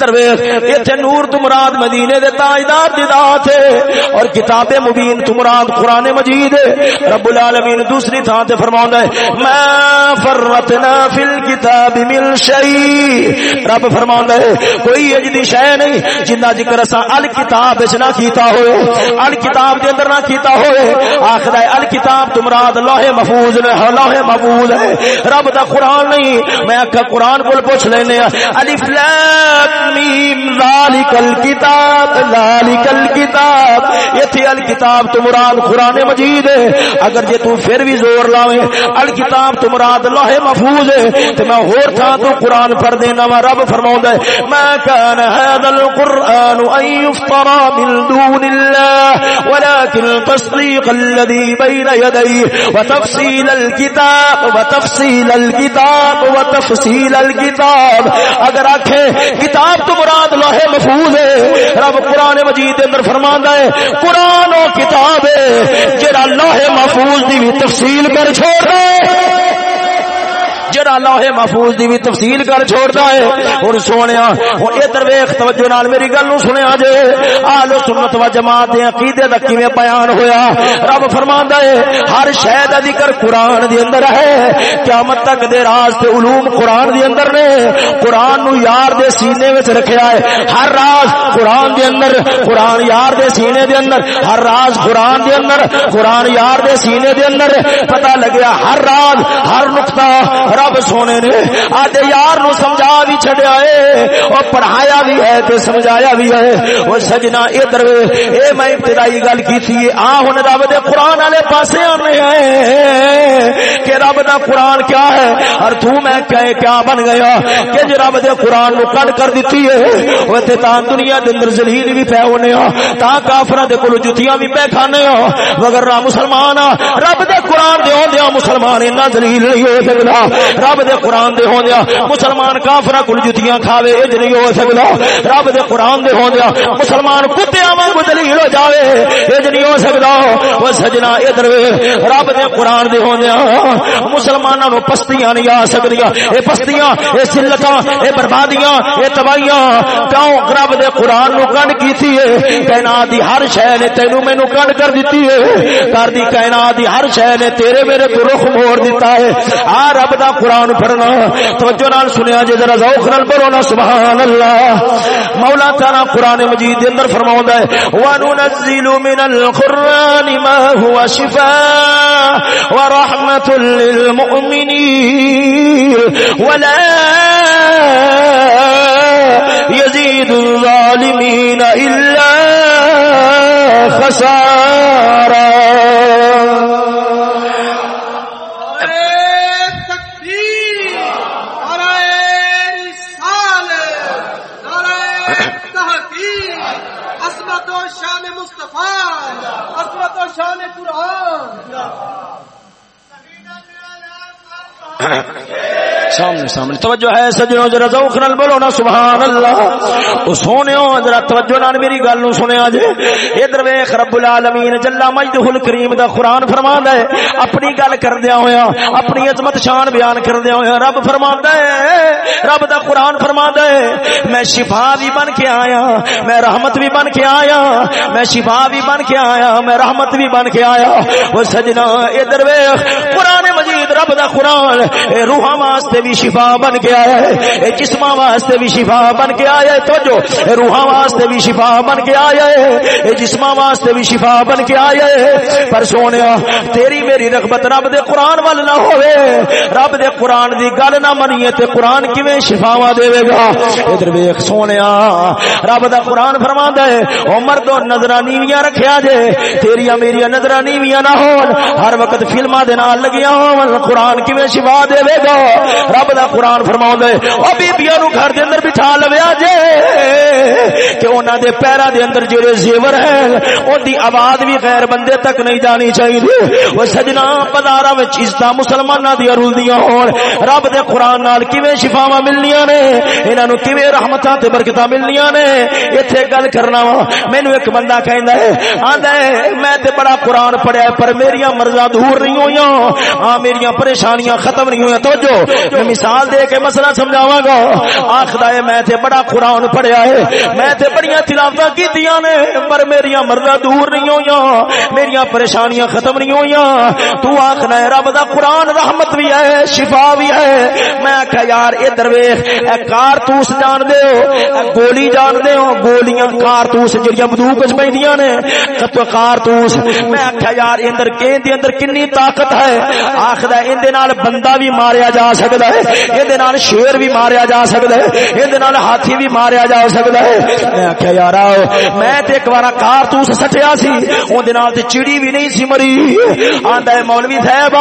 ادھر نور تو مراد مدینے دے تاجدار دی ذات ہے۔ اور کتاب مبین تو مراد قران مجید ہے۔ رب العالمین دوسری تھان تے فرماوندا ہے، ما فرتنا فی الكتاب من شیء. رب فرماوندا ہے، کوئی اجدی شے نہیں جنہ ذکر اسا الکتاب وچ نہ کیتا ہوئے۔ الکتاب دے اندر نہ کیتا ہوئے۔ آکھدا ہے، الکتاب تو مراد لوح محفوظ ہے لوح محفوظ ہے۔ رب دا قران نہیں۔ میں کہ قران کول پوچھ لینے الف لام۔ میم ذالک الکتاب ذالک الکتاب۔ یہ تھی الکتاب تو مراد قرآن مجید ہے۔ اگر جے تو پھر بھی زور لاوے، الکتاب تو مراد لوح محفوظ ہے۔ تو میں ہور تھا تو قرآن پڑھ دینا وا رب فرماؤں ہے۔ ما كان هذا القرآن ان يفترى من دون الله ولكن تصديق الذي بين يديه وتفصيل الكتاب وتفصيل الكتاب وتفصيل الكتاب اگر آکھے کتاب تو مراد لوہے محفوظ ہے۔ رب قرآن مجید اندر فرماندا ہے، قرآن و کتاب ہے جڑا لوہے محفوظ دی بھی تفصیل کر چھوڑ دے۔ جڑا لوح محفوظ دی بھی تفصیل کر چھوڑتا ہے۔ ہن سونیا، ہن ادھر ویکھ، توجہ نال میری گل نو سنیا جے۔ اہل سنت و جماعت دے عقیدے دا کیویں بیان ہویا؟ رب فرماندا ہے، ہر شے دا ذکر قران دے اندر ہے۔ قیامت تک دے راز تے علوم قران دے اندر نے۔ قران نو یار دے سینے وچ رکھیا ہے۔ ہر راز قران دے اندر قران یار دے سینے دے اندر۔ ہر راز قران دے اندر قران یار دے سینے دے اندر۔ پتہ لگیا، ہر راز، ہر نقطہ رب سونے نے آدھے یار نو سمجھا بھی چھڑیا ہے، اور پڑھایا بھی ہے تے سمجھایا بھی ہے۔ وہ سجنا ادھر اے میں ابتدائی گل کی تھی آ ہن رب دے قران والے پاسے آنے ہیں کہ رب دا قران کیا ہے؟ اور تو میں کہے کیا بن گیا کہ جے رب دے قران نو کٹ کر دتی ہے، وہ تے تا دنیا دے اندر ذلیل بھی پے ہونے ہو تا کافراں دے کول جُتیاں بھی پے کھانے ہو مگر را مسلمان ہاں، رب دے قران دے ہوندے مسلمان اتنا ذلیل نہیں ہو سکدا۔ رب دے قرآن دے ہوندیا مسلمان کافر کل جتیاں کھاوے، اج نہیں ہو سکدا۔ رب دے قرآن دے ہوندیا مسلمان کتےاں وانگو دلیل ہو جاوے، اج نہیں ہو سکدا۔ او سجنا ادھر رب دے قرآن دے ہوندیا مسلماناں نو پستیاں نہیں آ سکدیاں۔ اے پستیاں، اے ذلتاں اے بربادیاں، اے تباہیاں۔ کیوں رب دے قرآن نو کنڈ کیتی ہے کائنات دی ہر شے نے تینو مینوں کنڈ کر دتی ہے کر دی کائنات دی ہر شے نے تیرے میرے تو رخ موڑ دیتا ہے آ رب دا قرآن پڑھنا، توجہ نال سنیا جے ذرا ذوق نال پڑھو نا سبحان اللہ مولا تعالی قرآن مجید دے اندر فرماوندا ہے، وننزل من القرآن ما هو شفاء ورحمة للمؤمنين ولا يزيد الظالمين إلا خسارا۔ سامنے سامنے توجہ ہے سجنوں، ذرا ذوق نال بولو نا سبحان اللہ او سونےو ذرا توجہ نال میری گل نو سنیا جے۔ ادھر ویکھ رب العالمین جل مجدہ الکریم دا قران فرماندا ہے۔ اپنی گل کردیا ہویا اپنی عظمت شان بیان کردیا ہویا رب فرماندا ہے، رب دا قران فرماندا ہے۔ میں شفا بھی بن کے آیا میں رحمت بھی بن کے آیا میں شفا بھی بن کے آیا میں رحمت بھی بن کے آیا او سجنا، ادھر ویکھ قران مجید رب دا قرآن، اے روحاں واسطے بھی شفا بن کے آیا ہے، اے جسماں واسطے بھی شفا بن کے آیا ہے تو جو اے روحاں واسطے بھی شفا بن کے آیا ہے، اے جسماں واسطے بھی شفا بن کے آیا ہے، پر سونیا، تیری میری رغبت رب دے قرآن وال نہ ہوے رب دے قرآن دی گل نہ منیے تے قرآن کیویں شفاواں دے گا؟ ادھر ویکھ سونیا، رب دا قرآن فرماندا ہے، او مردو نظرانیاں رکھیا جے، تیریاں میریاں نظرانیاں نہ ہون، ہر وقت فلماں دے نال لگیاں ہون قرآن کیویں شفا دے گا؟ رب دا قرآن فرماوندا ہے او بیبییاں نو گھر دے اندر بٹھا لویا جے، کہ انہاں دے پیراں دے اندر جڑے زیور ہیں اون دی آواز بھی غیر بندے تک نہیں جانی چاہیے او سجنا بازاراں وچ عزت مسلماناں دی رلدیاں ہون۔ رب دے قرآن نال کیویں شفاواں ملنیاں نے؟ انہاں نو کیویں رحمتاں تے برکتاں ملنیاں نے؟ ایتھے گل کرنا وا، مینوں ایک بندہ کہندا ہے، آندا ہے، میں تے بڑا قرآن پڑھیا ہے، پر میریاں مرزاں دور نہیں ہویاں ہاں میری میریاں پریشانیاں ختم نہیں ہویاں توجہ، میں مثال دے کے مسئلہ سمجھاواں گا۔ آکھدا ہے، میں تے بڑا قرآن پڑھیا ہے۔ میں تے بڑیاں تلاوتاں کیتیاں نے، پر میریاں مرزاں دور نہیں ہویاں میریاں پریشانیاں ختم نہیں ہویاں تو آکھنا ہے، رب دا قرآن رحمت بھی ہے، شفا بھی ہے۔ میں آخیا یار اے درویش اے کارتوس جان دے ہو گولی جان دے ہو۔ گولیاں کارتوس جڑیاں بندوق وچ پیندیاں نے۔ تو کارتوس۔ میں آخیا یار، اندر کے دے اندر کنی طاقت ہے۔ آکھدا ایں دے نال بندہ بھی ماریا جا سکدا ہے ایں دے نال شیر بھی ماریا جا سکدا ہے ایں دے نال ہاتھی بھی ماریا جا سکدا ہے میں آخیا یار میں تے ایک بار کارتوس سٹیا سی اون دے نال تے چڑی بھی نہیں سی مری آندا ہے مولوی صاحب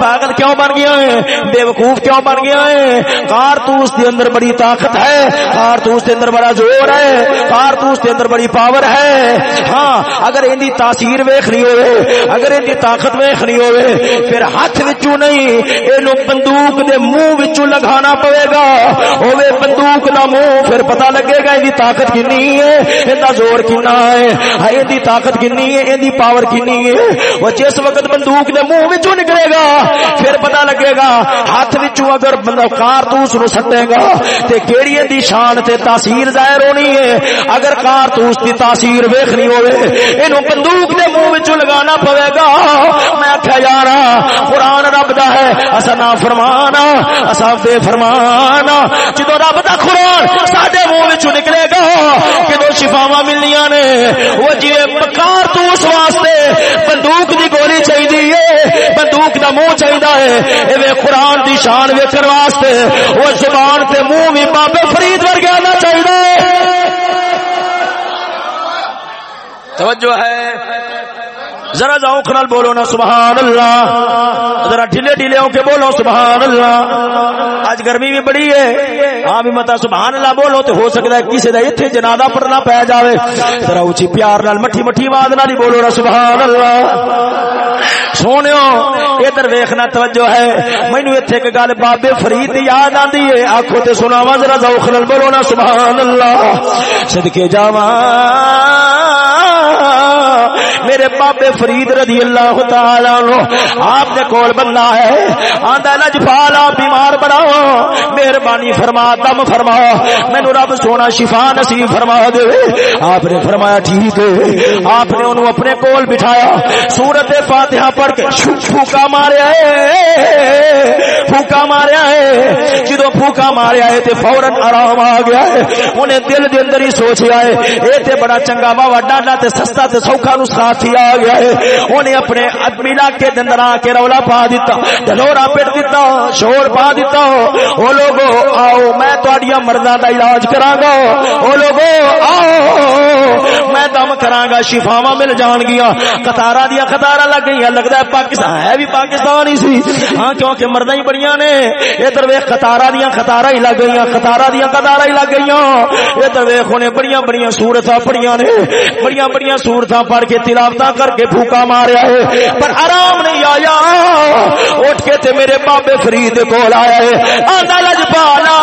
پاگل کیوں بن گیا ہے بے وقوف کیوں بن گیا ہے کارتوس دے اندر بڑی طاقت ہے کارتوس دے اندر بڑا زور ہے کارتوس دے اندر بڑی پاور ہے ہاں اگر ان دی تاثیر ویکھنی ہوے اگر ان دی طاقت ویکھنی ہوے پھر ہاتھ وچ وچوں نہیں۔ اینو بندوق دے منہ وچوں لگانا پے گا۔ ہوے بندوق دا منہ، پھر پتہ لگے گا ان دی طاقت کتنی ہے۔ ان دا زور کتنا ہے۔ ہاں دی طاقت کتنی ہے ان دی پاور کتنی ہے۔ وہ جس وقت بندوق دے منہ وچوں نکلے گا، پھر پتہ لگے گا، ہاتھ وچوں اگر بندہ کارتوس نو سٹے گا، تے کیڑی دی شان تے تاثیر ظاہر ہونی ہے۔ اگر کارتوس دی تاثیر ویکھنی ہوے اینو بندوق دے منہ وچوں لگانا پوے گا۔ میں آکھیا یار قرآن رب دا ہے۔ اسا نا فرمانا اسا بے فرمانا جدو رب دا قرآن ساڈے منہ وچوں نکلے گا کدو شفاواں ملنیاں نے او جیے وہ جویں کارتوس واسطے بندوق دی گولی چاہیے بندوق دا منہ چاہیے ہے۔ قرآن دی شان ویکن واسطے، وہ زبان تے منہ بھی بابے فرید ورگے آنا چاہیے توجہ ہے۔ ذرا ذوق نال بولو نا سبحان اللہ ذرا ڈھیلے ڈھیلے ہو کے بولو سبحان اللہ آج گرمی بھی بڑی ہے۔ ہاں بھی متا سبحان اللہ بولو تو ہو سکتا ہے کسی دا ایتھے جنازہ پڑھنا پے جاوے۔ ذرا اونچی پیار نال، مٹھی مٹھی آواز نال ہی بولو نا سبحان اللہ سونےو ادھر ویکھنا توجہ ہے۔ مینوں ایتھے ایک گل بابے فرید دی یاد آندی ہے۔ آکھو تے سناواں، ذرا ذوق نال بولو نا سبحان اللہ صدقے جاواں۔ میرے بابے فرید رضی اللہ تعالی عنہ، آپ دے کول بندہ ہے، آندا لجپالا بیمار بناو مہربانی فرما، دم فرما، مینوں رب سونا شفا نصیب فرما دے۔ آپ نے فرمایا ٹھیک ہے، آپ نے انہوں اپنے کول بٹھایا۔ سورت فاتحہ پڑھ کے پھوکا ماریا ہے، پھوکا ماریا ہے۔ جدو پھوکا ماریا ہے تے فورن آرام آ گیا ہے۔ انہیں دل دے اندر ہی سوچیا ہے، اے تے بڑا چنگا بابا ڈاڈا تے سستا تے سوکھا نو ساتھی آ گیا ہے انہیں اپنے ادمی علاقے دے اندر آ کے رولا پا دیتا دلورا پٹ دیتا شور پا دیتا او لوگو، آؤ، میں تہاڈیاں مرداں دا علاج کراں گا او لوگو، آؤ۔ میں دم کراں گا شفاواں مل جان گیاں قطاراں دیاں قطاراں لگ گئیاں۔ لگدا ہے پاکستان، ہے بھی پاکستان ہی سی۔ ہاں کیونکہ مرداں ہی بڑیاں نے۔ ادھر ویکھ قطاراں دیاں قطاراں ہی لگ گئیاں۔ قطاراں دیاں قطاراں ہی لگ گئیاں۔ ادھر ویکھ ہونے بڑیاں بڑیاں صورتاں پڑیاں نے۔ بڑیاں بڑیاں صورتاں پڑھ کے تلاوتاں کر کے بھوکا ماریا ہے، پر آرام نہیں آیا۔ اٹھ کے تے میرے بابے فرید کول آیا ہے۔ آندا لجپالا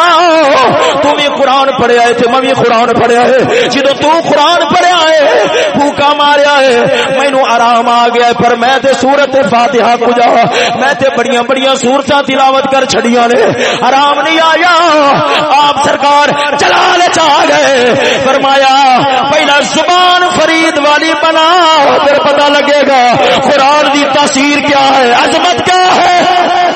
تو بھی قرآن پڑھیا ہے تے میں بھی قرآن پڑھیا ہے جدو تو قرآن پڑھیا ہے بھوکا ماریا ہے۔ مینوں آرام آ گیا ہے، پر میں تے سورت فاتحہ کو جا میں تے بڑیاں بڑیاں سورتاں تلاوت کر چھڑیاں نے۔ آرام نہیں آیا۔ آپ سرکار چلا لے چاہ گئے۔ فرمایا، پہلا زبان فرید والی بنا۔ پھر پتا لگے گا قرآن کی تاثیر کیا ہے؟ عظمت کیا ہے؟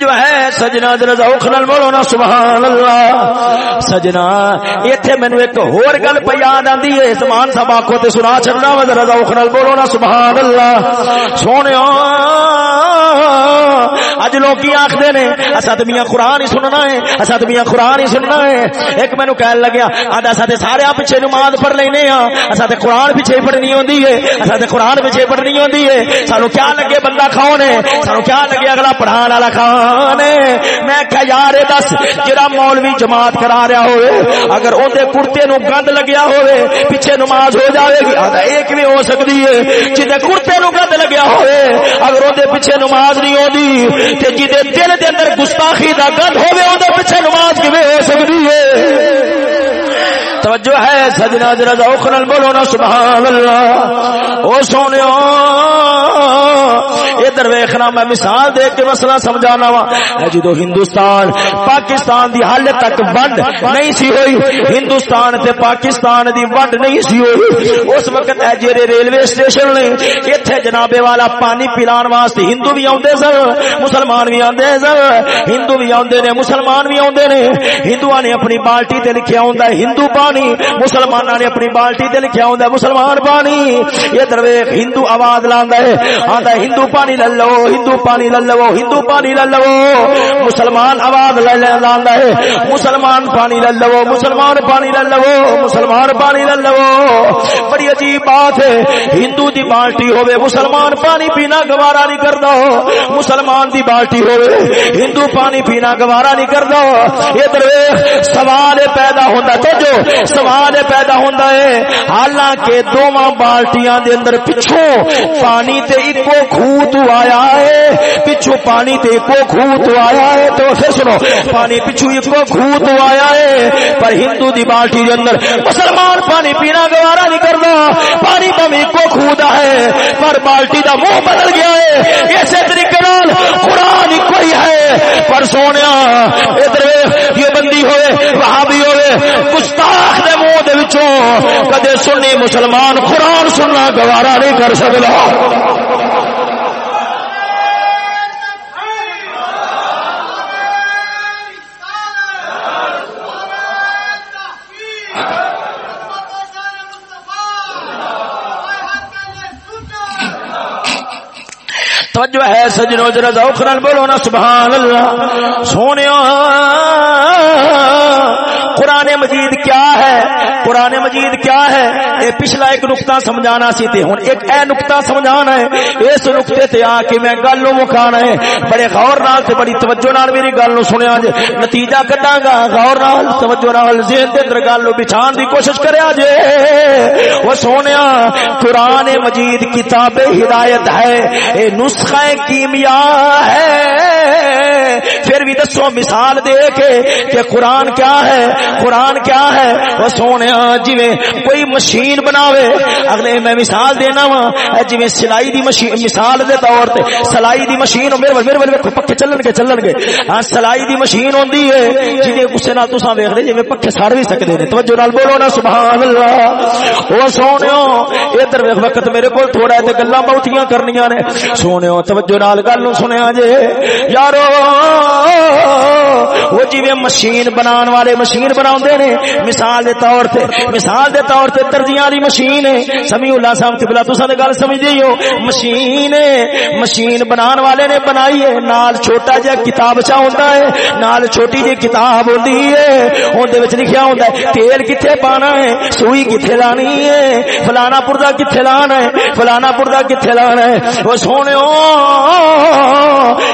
جو ہے، سجنا ذرا نال بولو نا سبحان اللہ سجنا، ایتھے مینو ایک ہور گل پہ یاد آتی ہے سمان سب آخو تے سنا چڑنا ذرا ذوق بولو نا سبحان اللہ سونے اج لوگ کی آخر نے؟ اصا تو میاں قرآن ہی سننا ہے اصا تو میاں قرآن ہی سننا ہے۔ ایک مینو کہن لگیا آج اصا تو سارے پیچھے نماز پڑھ لینے ہاں اصا تو قرآن پیچھے پڑھنی ہوتی ہے۔ اصا تو قرآن پیچھے پڑھنی ہوتی ہے۔ سانو کیا لگے بندہ کھاؤ ہے؟ سانو کیا لگے اگلا پڑھان والا کھان ہے؟ میں کیا یار دس جا مولوی جماعت کرا رہا ہوئے، اگر اندر کرتے نو گند لگیا ہوئے، پیچھے نماز ہو جائے گی آدھا ایک بھی ہو سکتی ہے؟ جی کرتے نو گند لگیا ہوئے، اگر اندر پیچھے نماز نہیں ہوتی تے جی دل دے اندر گستاخی دا گند ہوے اون دے پیچھے نماز کیویں ہو سکدی ہے۔ توجہ ہے سجنا ذرا ذوق نال بولو نا سبحان اللہ۔ او سونیا ادھر ویکھنا، میں مثال دے کے مسئلہ سمجھانا وا۔ جدو ہندوستان پاکستان دی حال تک ونڈ نہیں سی ہوئی، ہندوستان تے پاکستان دی ونڈ نہیں سی ہوئی۔ اس وقت ہے جڑے ریلوے اسٹیشن نے، ایتھے جناب والا پانی پلان واسطے ہندو بھی اوندے سن، مسلمان بھی اوندے سن۔ ہندو بھی اوندے نے، مسلمان بھی اوندے نے۔ ہندوؤں نے اپنی بالٹی تے لکھیا ہوندا ہے ہندو پانی۔ مسلماناں نے اپنی بالٹی تے لکھیا ہوندا ہے مسلمان پانی۔ یہ درویش ہندو آواز لاندا ہے، آندا ہندو پانی لے لو، ہندو پانی لے لو، ہندو پانی لے لو۔ مسلمان آواز لے لاندا ہے۔ مسلمان پانی لے لو، مسلمان پانی لے لو، مسلمان پانی لے لو۔ بڑی عجیب بات ہے۔ ہندو دی بالٹی ہوے مسلمان پانی پینا گوارا نہیں کردا۔ مسلمان دی بالٹی ہوے ہندو پانی پینا گوارا نہیں کردا۔ یہ درویش سوال پیدا ہوندا تو جو سوال پیدا ہوندا ہے۔ حالانکہ دوواں بالٹیاں دے اندر پچھوں پانی تے اکو خوہ تو آیا ہے؟ پچھو پانی تے کو خوہ تو آیا ہے تو پھر سنو، پانی پچھو کو خوہ تو آیا ہے، پر ہندو دی بالٹی دے اندر مسلمان پانی پینا گوارا نہیں کرنا، پانی تو کو خوہ دا ہے، پر بالٹی دا منہ بدل گیا ہے۔ اسی طریقے نال قرآن کوئی ہے۔ پر سونے ادھر یہ بندی ہوئے وہاں بھی ہوئے، گستاخ دے منہ دے وچوں، کدے سنی مسلمان قرآن سننا گوارا نہیں کر سکتا جو ہے سجنو جرا ذوق نال بولو نا سبحان اللہ۔ سونیا۔ قرآن مجید کیا ہے؟ قرآن مجید کیا ہے؟ اے پچھلا ایک نقطہ سمجھانا سی تے ہن ایک اے نقطہ سمجھانا ہے۔ اس نقطے تے آ کے میں گل نو مکھانا ہے۔ بڑے غور نال تے بڑی توجہ نال میری گل نو سنیا جے۔ نتیجہ کڈاں گا غور نال، توجہ نال، ذہن دے اندر گل نو بچھان دی کوشش کریا جے۔ او سونیا، قرآن مجید کتاب ہدایت ہے۔ اے نسخہ کیمیا ہے۔ پھر بھی دسو مثال دے کے کہ قرآن کیا ہے؟ قرآن قرآن کیا ہے؟ وہ سونے جی کوئی مشین بناوے۔ اگلے میں مثال دینا وا جی سلائی دی مشین، مثال دے طور تے سلائی دی مشین میرے میرے میرے پکے چلن گے چلن گے۔ ہاں سلائی دی مشین ہوندی ہے جی غصے نال تساں ویکھ دے جی پکے سار بھی سکدے نے۔ توجہ نال بولو نا، سبحان اللہ۔ او سونےو ادھر ویکھ وقت میرے کول تھوڑا ہے تے گلاں بہتیاں کرنیاں نے۔ سونےو توجہ نال گل نو سنیا جے۔ یارو، وہ جی مشین بنان والے مشین بنا دے نے۔ مثال دے طور تے، مثال دے طور تے ترجیحاں دی مشین ہے۔ سمیع اللہ صاحب قبلہ، تساں تے گل سمجھ دی ہو۔ مشین ہے، مشین بنان والے نے بنائی ہے۔ نال چھوٹا جہا کتاب چا ہوندا ہے۔ نال چھوٹی جی کتاب ہوندی ہے۔ اون دے وچ لکھیا ہوندا ہے، تیل کتے پانا ہے؟ سوئی کتے لانی ہے؟ فلانا پردا کتے لانا ہے؟ فلانا پردا کتے لانا ہے؟ او سونےو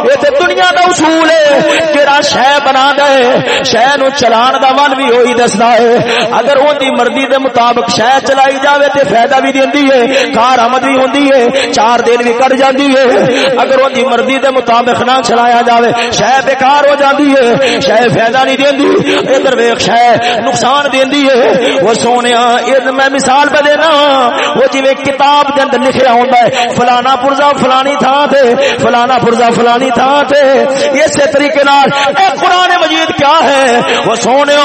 اے تے دنیا دا اصول ہے۔ جڑا شے بنا دے، شے نو چلان دا من بھی ہوئی دسدا ہے۔ اگر اون دی مرضی دے مطابق شے چلائی جاوے تے فائدہ بھی دیندی ہے، کار آمد بھی ہوندی ہے، چار دن بھی کٹ جاندی ہے۔ اگر اون دی مرضی دے مطابق نہ چلایا جاوے شے بیکار ہو جاندی ہے شے فائدہ نہیں دیندی۔ ادھر ویکھ شے نقصان دیندی ہے۔ وہ سونیا اے میں مثال پہ دینا، وہ جویں کتاب دے اندر لکھیا ہوندا ہے، فلانا پرزا فلانی تھان تے، فلانا پرزا فلانی تھان تے۔ اسی طریقے نال، اے قرآن مجید کیا ہے؟ وہ سونے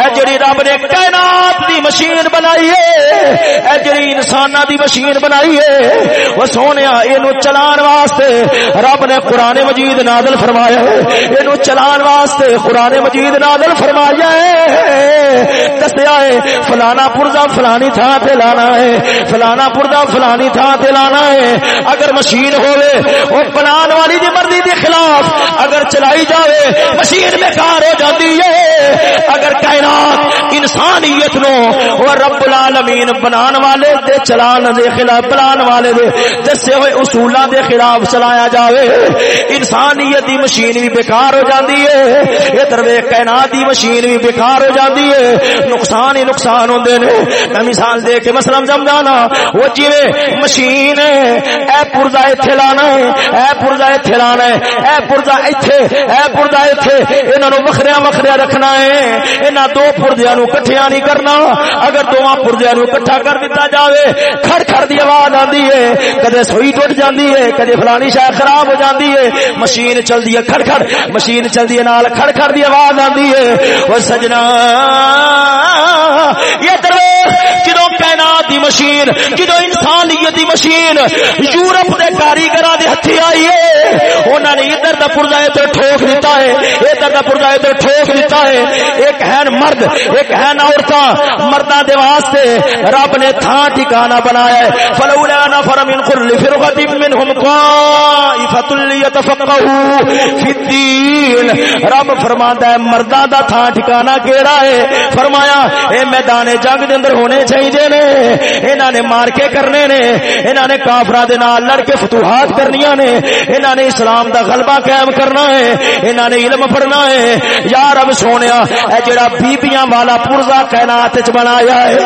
اے جڑی رب نے کائنات دی مشین بنائی ہے، اے جڑی انسان دی مشین بنائی ہے، وہ سونے اینو چلان واسطے رب نے قرآن مجید نادل فرمایا ہے۔ اینو چلان واسطے قرآن مجید نادل فرمایا ہے۔ دسیا ہے، فلانا پرزا فلانی تھان تے لانا ہے، فلانا پرزا فلانی تھان تے لانا ہے۔ اگر مشین ہوئے، وہ بنان والی دی مرضی دی خلاف اگر چلائی جاوے، مشین بیکار ہو جاتی ہے۔ اگر کائنات کائنات انسانیت نو وہ رب العالمین بنان والے دے، چلان دے خلاف، بنان والے دے۔ دسے ہوئے اصولاں دے خلاف چلایا جاوے۔ انسانیت دی مشین بھی بیکار ہو جاتی ہے۔ ادھر وے کائنات دی مشین بھی بیکار ہو جاتی ہے۔ نقصان ہی نقصان ہوندے نے۔ میں مثال دے کے مثلا سمجھانا، وہ جویں مشین اے پرزا ایتھے لانا ہے، اے پرزا ایتھے لانا ہے، اے پرزا ایتھے، اے پرزا ایتھے، انہاں نو وکھریا وکھریا رکھنا ہے۔ انہاں دو پرزیاں نو اکٹھیاں نہیں کرنا۔ اگر دوواں پرزیاں نو اکٹھا کر دتا جاوے، کھڑ کھڑ دی آواز آندی ہے۔ کدے سوئی ٹوٹ جاندی ہے، کدے فلانی شے خراب ہو جاندی ہے۔ مشین چلدی ہے، کھڑ کھڑ۔ مشین چلدی ہے، نال کھڑ کھڑ دی آواز آندی ہے۔ او سجنا، یہ درویش جدو کائنات دی مشین، جدو انسانیت دی مشین، یورپ دے کاریگراں دے ہتھی آئی ہے انہاں نے ادھر دا پرزا ادھر ٹھوک دیتا ہے، ادھر دا پرزا ادھر ٹھوک دیتا ہے۔ ایک ہے مرد، ایک ہے عورتاں، مرداں دے واسطے رب نے تھا ٹھکانہ بنایا ہے۔ فلولا نفر من كل فرقه منهم طائفه ليتفقهوا في الدين۔ رب فرماندا ہے، مرداں دا تھا ٹھکانہ کیڑا ہے؟ فرمایا، اے میدان جنگ دے اندر ہونے چاہیے۔ نے، انہاں نے مار کے کرنے نے، انہاں نے کافراں دے نال لڑ کے فتوحات کرنیاں نے، انہاں نے اسلام دا غلبہ قائم کرنا ہے، انہاں نے علم پڑھنا ہے۔ یا رب سونیا، اے جڑا بیبییاں والا پرزا کائنات وچ بنایا ہے،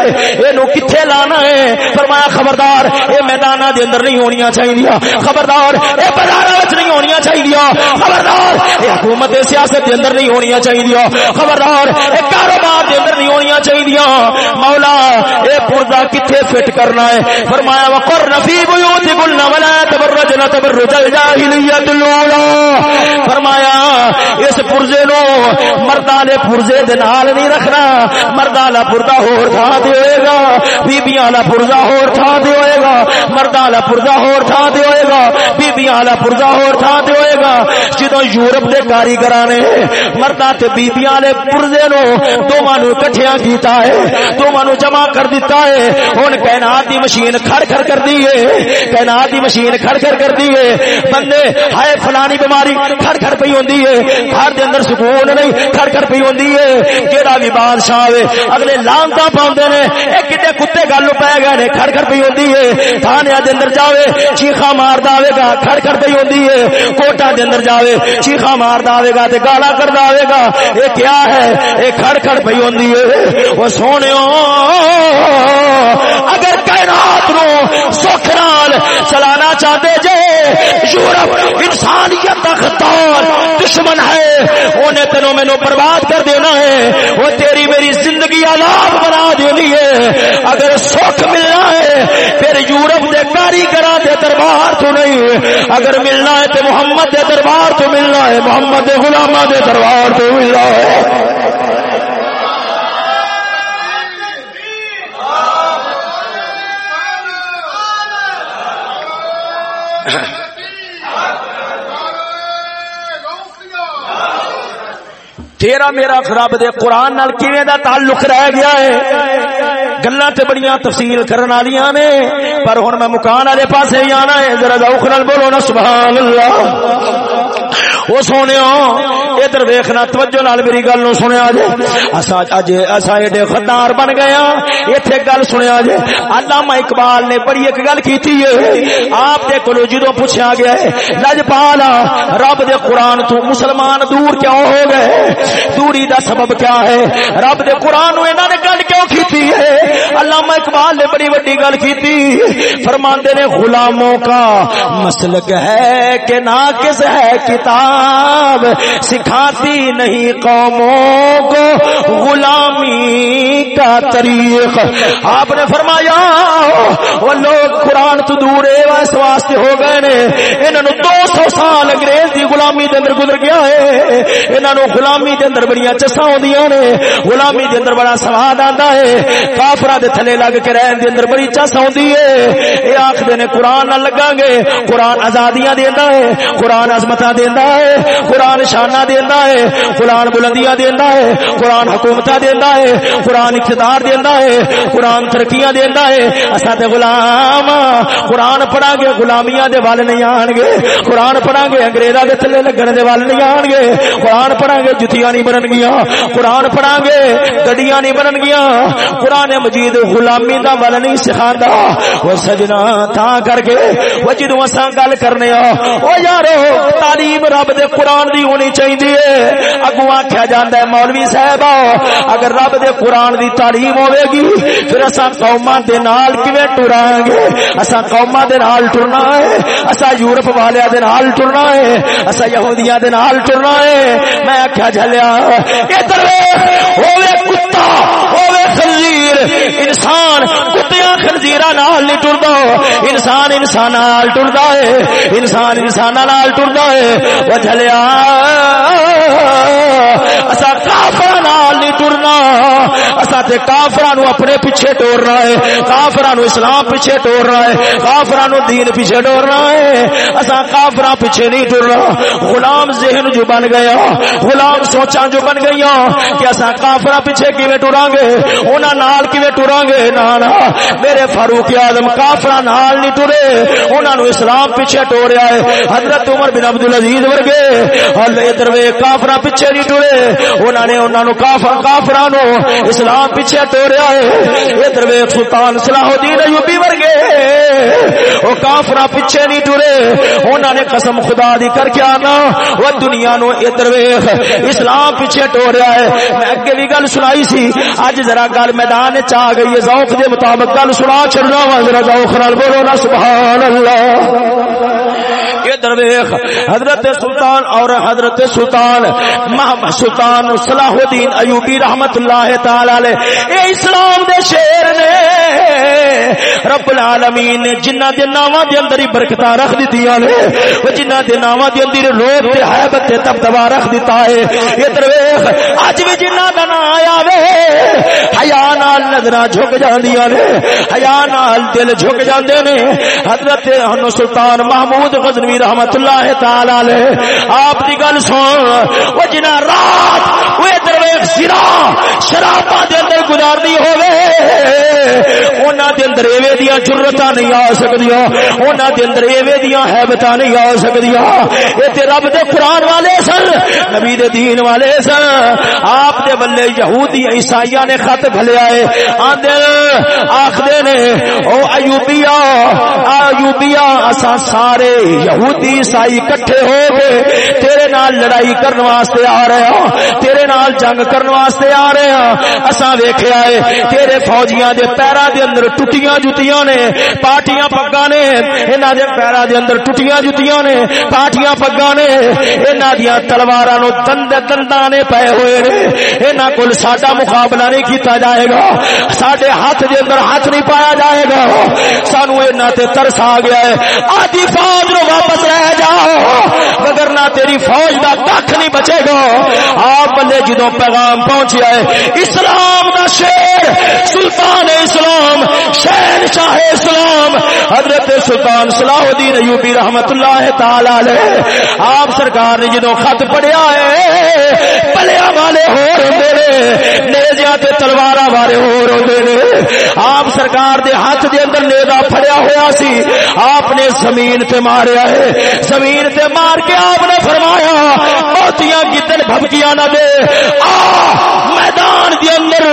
اینو کتھے لانا ہے؟ فرمایا، خبردار، اے میداناں دے اندر نہیں ہونیاں چاہیے خبردار، اے بازاراں وچ نہیں ہونیاں چاہیے خبردار، اے حکومت سیاست دے اندر نہیں ہونیاں چاہیے خبردار، اے کاروبار دے اندر نہیں ہونیاں چاہیے مولا، اے پرزا کتھے فٹ کرنا ہے؟ فرمایا، وقر نفی بیوت قلنا ولا تبرجنا تبرج الجاہلیت الاولى فرمایا، اس پرزے نو مرداں پرزے دے نال نہیں رکھنا۔ مرداں دا پردا ہور تھا تے ہوئے گا۔ بیبییاں دا پرزا ہور تھا تے ہوئے گا۔ مرداں دا پرزا ہور تھا تے ہوئے گا۔ بیبییاں دا پرزا ہور تھا تے ہوئے گا۔ جدوں یورپ دے کاریگراں نے مرداں تے بیبییاں دے پرزے نو دوواں نو اکٹھیاں کیتا ہے، دوواں نو جمع کر دیتا ہے ہن کائنات دی مشین کھڑ کھڑ کر دی ہے کائنات دی مشین کھڑ کھڑ کر دی ہے بندے ہائے فلانی بیماری کھڑ کھڑ پئی ہوندی ہے گھر دے اندر سکون نہیں کھڑ کھڑ پئی ہوندی ہے کیڑا بھی بادشاہ ہوے اگلے لانتا پاوندے نے اے کتے کتے گل پے گئے نے کھڑ کھڑ پئی ہوندی ہے تھانے دے اندر جاوے چیخا ماردا آوے گا کھڑ کھڑ پئی ہوندی ہے کوٹا دے اندر جاوے چیخا ماردا آوے گا تے گالا کردا آوے گا اے کیا ہے اے کھڑ کھڑ پئی ہوندی ہے او سونےو اگر کائنات نو سکھ نال چلانا چاہتے جے، یورپ انسانیت کا خطار دشمن ہے۔ انہیں تینوں مینو برباد کر دینا ہے۔ وہ تیری میری زندگی آزاد بنا دینی ہے۔ اگر سکھ ملنا ہے، پھر یورپ دے کاریگر دے دربار تو نہیں۔ اگر ملنا ہے تو محمد دے دربار تو ملنا ہے۔ محمد غلامہ دے دربار تو ملنا ہے۔ تیرا میرا خراب دے قرآن نال کیویں دا تعلق رہ گیا ہے؟ گلاں تے بڑیاں تفصیل کرن والیاں نے، پر ہن میں مکان والے پاسے ہی آنا ہے۔ ذرا ذوق نال بولو نا، سبحان اللہ۔ او سونےو ہاں، ادھر ویکھنا، توجہ نال میری گل نو سنیا جے۔ اسا اج، اسا ایڈے خطار بن گئے ہاں ایتھے گل سنیا جے۔ علامہ اقبال نے بڑی ایک گل کیتی ہے۔ آپ دے کولو جدوں پوچھا گیا ہے لجپالا رب دے قرآن تو مسلمان دور کیوں ہو گئے؟ دوری دا سبب کیا ہے؟ رب دے قرآن نو انہاں نے گل کیوں کیتی ہے؟ علامہ اقبال نے بڑی بڑی گل کیتی۔ فرماندے نے، غلاموں کا مسلک ہے کہ ناقص ہے کہ کتاب سکھاتی نہیں قوموں کو غلامی کا طریق۔ آپ نے فرمایا، وہ لوگ قرآن تو دور اس واسطے ہو گئے نے انہوں نے دو سو سال انگریز دی غلامی دے اندر گزر گیا ہے انہوں نے غلامی دے اندر بڑی چسا ہوندیاں نے غلامی دے اندر بڑا سواد آندا ہے کافراں دے تھلے لگ کے رہن دے اندر بڑی چس ہوندی ہے اے آکھدے نے قرآن نہ لگا گے قرآن آزادیاں دیندا ہے قرآن عظمتاں دیندا ہے قرآن شاناں دیندا ہے قرآن بلندیاں دیندا ہے قرآن حکومتاں دیندا ہے قرآن اقتدار دیندا ہے قرآن ترقیاں دیندا ہے اساں تے غلام قرآن پڑھا گے غلامیاں دے وال نہیں آن گے قرآن پڑھا گے انگریزاں دے تھلے لگن دے وال نہیں آن گے قرآن پڑھا گے جتیاں نہیں بنن گیاں قرآن پڑھا گے گڈیاں نہیں بنن گیاں قرآن مجید غلامی دا ول نہیں سکھاندا۔ او سجنا تا کر کے او جدوں اساں گل کرنے آ او یارو، تعلیم رب دے قرآن دی ہونی چاہیے اگوں آکھیا جاندا ہے، مولوی صاحب اگر رب دے قرآن دی تعلیم ہوے گی پھر اساں قوماں دے نال کیویں ٹراں گے اساں قوماں دے نال ٹرنا ہے۔ اساں یورپ والیاں دے نال ٹرنا ہے۔ اساں یہودیاں دے نال ٹرنا ہے۔ میں آکھیا جھلیا، ادھر ہوے کتا ہوے خنزیر۔ انسان کتیاں خنزیراں نال نہیں ٹردا انسان انسان نال ٹردا ہے۔ انسان انسان نال ٹردا ہے۔ او جھلیا، اسا کافر نال نہیں ٹرنا اسا تے کافراں نو اپنے پیچھے ٹورنا ہے، کافراں نو اسلام پیچھے ٹورنا ہے، کافراں نو دین پیچھے ٹورنا ہے۔ اسا کافراں پیچھے نہیں ٹرنا غلام ذہن جو بن گیا، غلام سوچاں جو بن گئیاں کہ اسا کافراں پیچھے کیویں ٹراں گے انہاں نال کیویں ٹراں گے نا نا میرے فاروق اعظم کافراں نال نہیں ٹرے انہاں نو اسلام پیچھے ٹوریا ہے۔ حضرت عمر بن عبد العزیز ورگے ہل ادھر وے کافراں پیچھے نہیں ٹرے انہاں نے انہاں نو کافر کافراں نو اسلام پیچھے ٹوریا ہے۔ ادھر وے سلطان صلاح الدین ایوبی ورگے۔ او کافراں پیچھے نہیں ٹرے۔ انہاں نے قسم خدا دی کر کے آنا۔ وہ دنیا نو ادھر ویکھ۔ اسلام پیچھے ٹوریا ہے۔ میں اگے بھی گل سنائی سی۔ اج ذرا گل میدان چ گئی ہے۔ ذوق دے مطابق گل سنا چھڑنا وا۔ ذرا ذوق نال بولو نا، سبحان اللہ۔ درویخ حضرت سلطان اور حضرت سلطان سلطان صلاح الدین ایوبی رحمت اللہ تعالی علیہ، اے اسلام دے شیر نے رب العالمین نے جنہ دے ناواں دے اندر ہی برکتاں رکھ دتیاں نے او جنہ دے ناواں دے اندر روب تے حیبت تے دبدبا رکھ دتا ہے۔ اے درویخ اج بھی جنہ دا نام آیا وے، حیا نال نظراں جھک جاندیاں نے، حیا نال دل جھک جاندے نے۔ حضرت سلطان محمود غزنوی رحمت اللہ تعالی علیہ، آپ دی گل سن او جنا رات او درویش سرا شراباں دے اندر گزارنی ہوے انہاں دے اندر ایویں دیاں جرتاں نہیں آ سکدیاں انہاں دے اندر ایویں دیاں ہیبتاں نہیں آ سکدیاں۔ اے تے رب دے قران والے سن، نبی دے دین والے سن۔ آپ دے بلے یہودی عیسائیاں نے خط بھلیا ہے۔ آندے آکھدے نے، او ایوبیا ایوبیا اساں سارے یہودی عیسائی کٹھے ہو کے تیرے نال لڑائی کرنے واسطے آ رہے ہاں۔ تیرے نال جنگ کرنے واسطے آ رہے ہاں۔ اساں ویکھیا ہے، تیرے فوجیاں دے پیراں دے اندر ٹٹیاں جُتیاں نے پاٹیاں پگاں نے انہاں دے پیراں دے اندر ٹٹیاں جُتیاں نے پاٹیاں پگاں نے انہاں دیاں تلواراں نو دند دنداں نے پے ہوئے نے انہاں کول ساڈا مقابلہ نہیں کیتا جائے گا ساڈے ہاتھ دے اندر ہاتھ نہیں پایا جائے گا سانو انہاں تے ترس آ گیا ہے آدھی فوج نو واپس رہ جاؤ مگر نہ تیری فوج دا کھ نہیں بچے گا آپ بندے جدو پیغام پہنچیا ہے اسلام دا شیر سلطان اسلام شہر شاہ اسلام، حضرت سلطان صلاح الدین ایوبی رحمت اللہ تعالی علیہ۔ آپ سرکار نے جدو خط پڑھیا ہے، پلیا والے ہو رہے نے، نیزیاں تے تلواراں والے ہو رہے نے۔ آپ سرکار دے ہاتھ دے اندر نیزا پھڑیا ہوا سی، آپ نے زمین تے ماریا ہے۔ زمین تے مار کے آپ نے فرمایا، موتیاں گدڑ بھبکیاں نہ دے۔ آ میدان دے اندر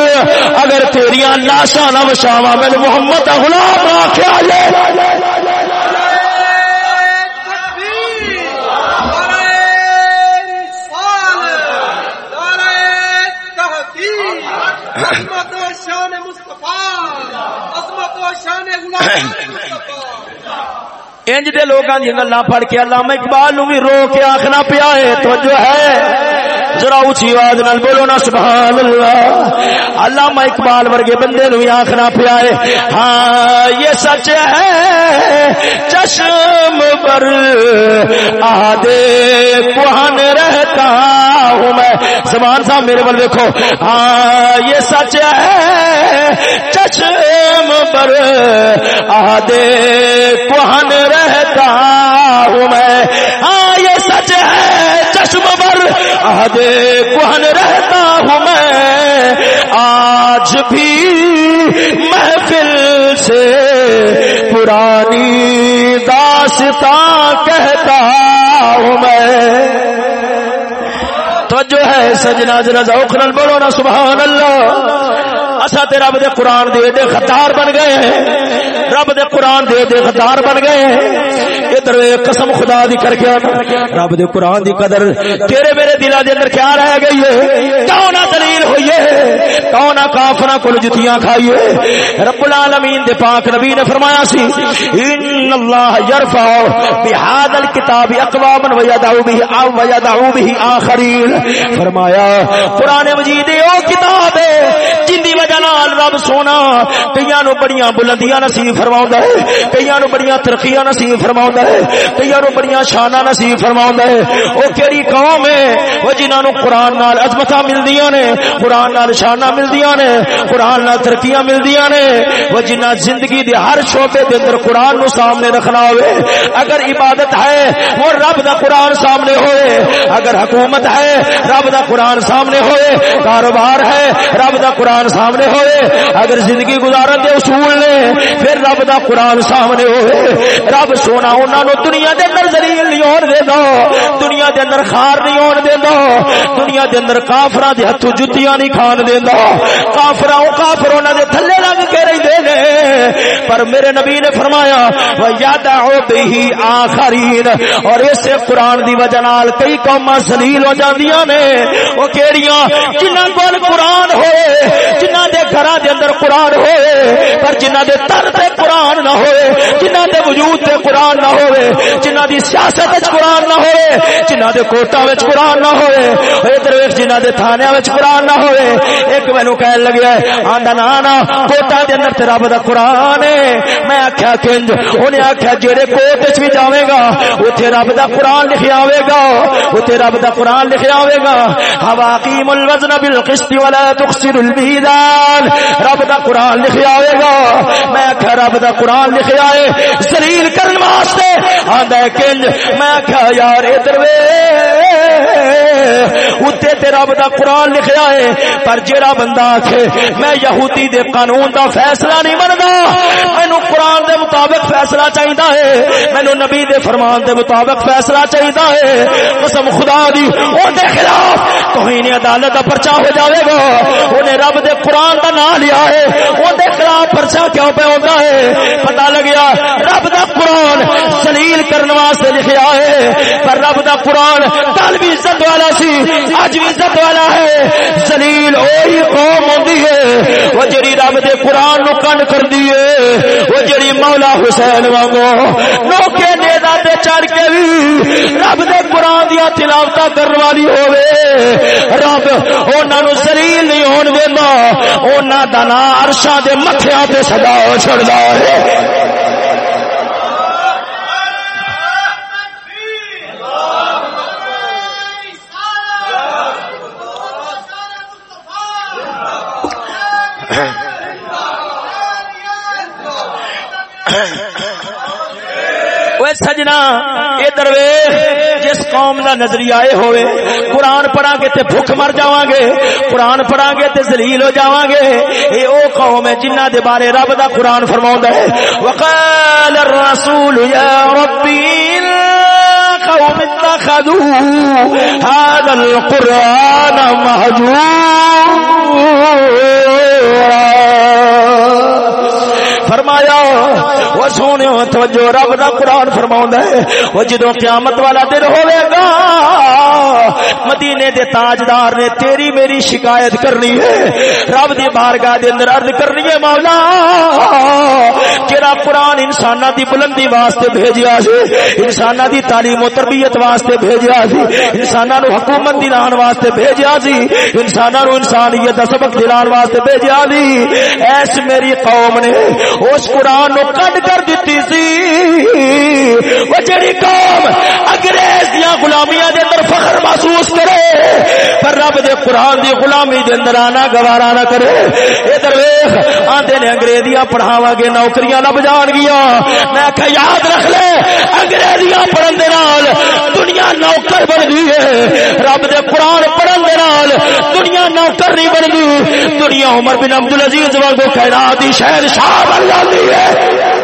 اگر تیریاں لاشاں نہ وشاواں میں محمد غلام آکھیا لے انج دے لوگاں دی گلاں پڑھ کے علامہ اقبال نو بھی رو کے آکھنا پیا ہے، توجہ ہے۔ ذرا اونچی آواز نال بولو نا سبحان اللہ علامہ اقبال ورگے بندے نو آخنا پیا ہے۔ ہاں یہ سچ ہے۔ چشم پر آدے کوہن رہتا ہوں میں۔ زمان صاحب میرے بل دیکھو۔ ہاں یہ سچ ہے۔ چشم پر آدے کوہن رہتا عہد آدے کوہن رہتا ہوں میں۔ آج بھی محفل سے پرانی داستا کہتا ہوں میں۔ تو جو ہے سجنا جنا ذوق بولو نا سبحان اللہ۔ اسا تے رب دے قران دے دے خطار بن گئے ہیں۔ رب دے قران دے دے خطار بن گئے ہیں۔ ادھر قسم خدا دی کر کے رب دے قران دی قدر تیرے میرے دل دے اندر کیا رہ گئی ہے؟ کون دلیل ہوئی ہے؟ کون کافراں کول جتیاں کھائی ہے؟ رب العالمین دے پاک نبی نے فرمایا سی، ان اللہ یرفع بهذا الكتاب اقواما ويدعو به او ويدعو به اخرين فرمایا، قرآن مجید او کتاب ہے جن دی وجہ نال رب سونا کئیاں نو بڑیاں بلندیاں نصیب فرماوندا ہے کئیاں نو بڑیاں ترقیاں نصیب فرماوندا ہے کئیاں نو بڑیاں شاناں نصیب فرماوندا ہے۔ او کیڑی قوم ہے، او جنہاں نو قرآن نال عظمتاں ملدیاں نے، قرآن نال شاناں ملدیاں نے، قرآن نال ترقیاں ملدیاں نے۔ وہ جنہاں زندگی دے ہر شعبے دے اندر قرآن نو سامنے رکھنا ہوئے، اگر عبادت ہے وہ رب دا قرآن سامنے ہوئے۔ اگر حکومت ہے، رب دا قرآن سامنے ہوئے۔ کاروبار ہے، رب دا قرآن سامنے ہوئے۔ اگر زندگی گزارن دے اصول نے، پھر رب دا قرآن سامنے ہوئے۔ رب سونا انہاں نو دنیا دے اندر ذلیل نہیں ہون دے دو دنیا دے اندر خار نہیں ہون دے دو دنیا دے اندر کافراں دے ہتھوں جُتیاں نہیں کھان دے دو کافراں او کافر انہاں دے تھلے لگ کے رہندے نے۔ پر میرے نبی نے فرمایا وَيَدَعُ بِهِ آخَرِينَ۔ اور اس قرآن دی وجہ نال کئی قوماں ذلیل ہو جاندیاں نے۔ او کیڑیاں؟ جنہاں کول قرآن ہوئے، جنہاں دے گھراں دے اندر قرآن ہوئے پر جنہاں دے تن تے قرآن نہ ہوئے، جنہاں دے وجود تے قرآن نہ ہوئے، جنہاں دی سیاست وچ قرآن نہ ہوئے، جنہاں دے کوٹا وچ قرآن نہ ہوئے ادھر ویکھ جنہاں دے تھانیاں وچ قرآن نہ ہوئے۔ ایک مینوں کہن لگیا ہے، آندا نا نا کوٹا دے اندر تے رب دا قرآن ہے۔ میں آکھیا، کنج اونے آکھیا جڑے کوٹ وچ بھی جاویں گا، اوتھے رب دا قرآن لکھیا ہوے گا، اوتھے رب دا قرآن لکھیا ہوے گا۔ ہوا قیم الوزن بالقسط ولا تخسر المیزان قرآن، رب دا قرآن لکھیا ہوے گا۔ میں آکھیا، رب دا قرآن لکھیا ہے۔ ذلیل کرن واسطے آندا ہے کنج۔ میں آکھیا، یار، ادھر وے۔ اوتے تے رب دا قرآن لکھیا ہے۔ پر جیڑا بندہ آکھے، میں یہودی دے قانون دا فیصلہ نہیں مندا۔ مینوں قرآن دے مطابق فیصلہ چاہیدا ہے۔ مینوں نبی دے فرمان دے مطابق فیصلہ چاہیدا ہے۔ قسم خدا دی اون دے خلاف توہین عدالت دا پرچہ ہو جاوے گا۔ اونے رب دے قرآن دا نام لیا ہے۔ اون خلاف پرچہ کیوں پہ ہوندا ہے؟ پتہ لگیا رب دا قرآن ذلیل کرن واسطے لکھیا ہے۔ پر رب دا قرآن کل بھی عزت والا سی اج بھی عزت والا ہے۔ ذلیل وہی قوم ہوندی ہے۔ وہ جڑی رب دے قرآن نو کن کردی ہے۔ وہ جڑی مولا حسین وانگو نوکے تے چڑھ کے بھی رب دے قرآن دیا تلاوتاں کرن والی ہوے رب انہاں نو ذلیل نہیں ہون دیندا انہاں دا نام عرشاں دے متھیاں تے سجا چھڑدا ہے Yeah. سجنا ادھر جس قوم کا نظریہ آئے ہوئے قرآن پڑھا گے تے بھوک مر جاواں گے قرآن پڑھا گے تے ذلیل ہو جاواں گے اے او قوم ہے جنہ دے بارے رب دا قرآن فرماوندا ہے وقال الرسول یا ربی قوم اتخذوا هذا القرآن مهجورا فرمایا، وہ سونے توجہ رب دا قرآن فرما ہے، وہ جدو قیامت والا دن ہوئے گا مدینے دے تاجدار نے تیری میری شکایت کرنی ہے۔ رب دی بارگاہ دے اندر عرض کرنی ہے، مولا جڑا قرآن انساناں دی بلندی واسطے بھیجیا سی، انساناں دی تعلیم و تربیت واسطے بھیجیا سی، انساناں نو حکومت دلان واسطے بھیجیا سی، انساناں نو انسانیت دا سبق دلان واسطے بھیجیا سی۔ ایس میری قوم نے اس قرآن نو کڈ کر دتی سی۔ وہ جڑی قوم انگریز یا غلامیاں دے اندر فخر محسوس کرے، پر رب دے قرآن دی غلامی دے اندر آنا گوارا نہ کرے۔ ادھر ویکھ، آندے نے انگریزیاں پڑھاواں گے، نوکریاں لب جان گیا۔ میں کہ یاد رکھ لے، انگریزیاں پڑھن دے نال دنیا نوکر بن گئی ہے۔ رب دے قرآن پڑھن دے نال دنیا نوکر نہیں بن گئی۔ دنیا عمر بن عبد العزیز وانگو کائنات دی شہر شاہ بن جاتی ہے۔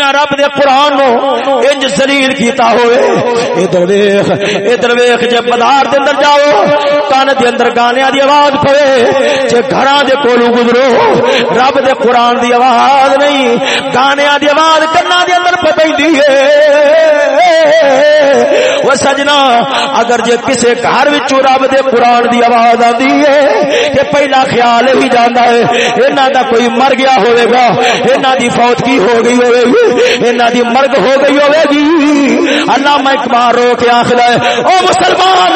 جنہ رب دے قرآن نو، انج ذلیل کیتا ہوئے۔ ادھر ویکھ ادھر ویکھ جے بازار دے اندر جاؤ، کان دے اندر گانیاں دی آواز پوے جے گھراں دے کولو گزرو، رب دے قرآن دی آواز نہیں گانیاں دی آواز کنا دے اندر پتیندی ہے۔ وہ سجنا، اگر جے کسے گھر وچ رب دے قرآن دی آواز آندی ہے کہ پہلا خیال ہی جاندا ہے، انہاں دا کوئی مر گیا ہوے گا، انہاں دی فوت کی ہو گئی ہوئے گی۔ ہوے دی مرگ ہو گئی ہوے گی اللہ میں اقبال رو کے آخر او مسلمان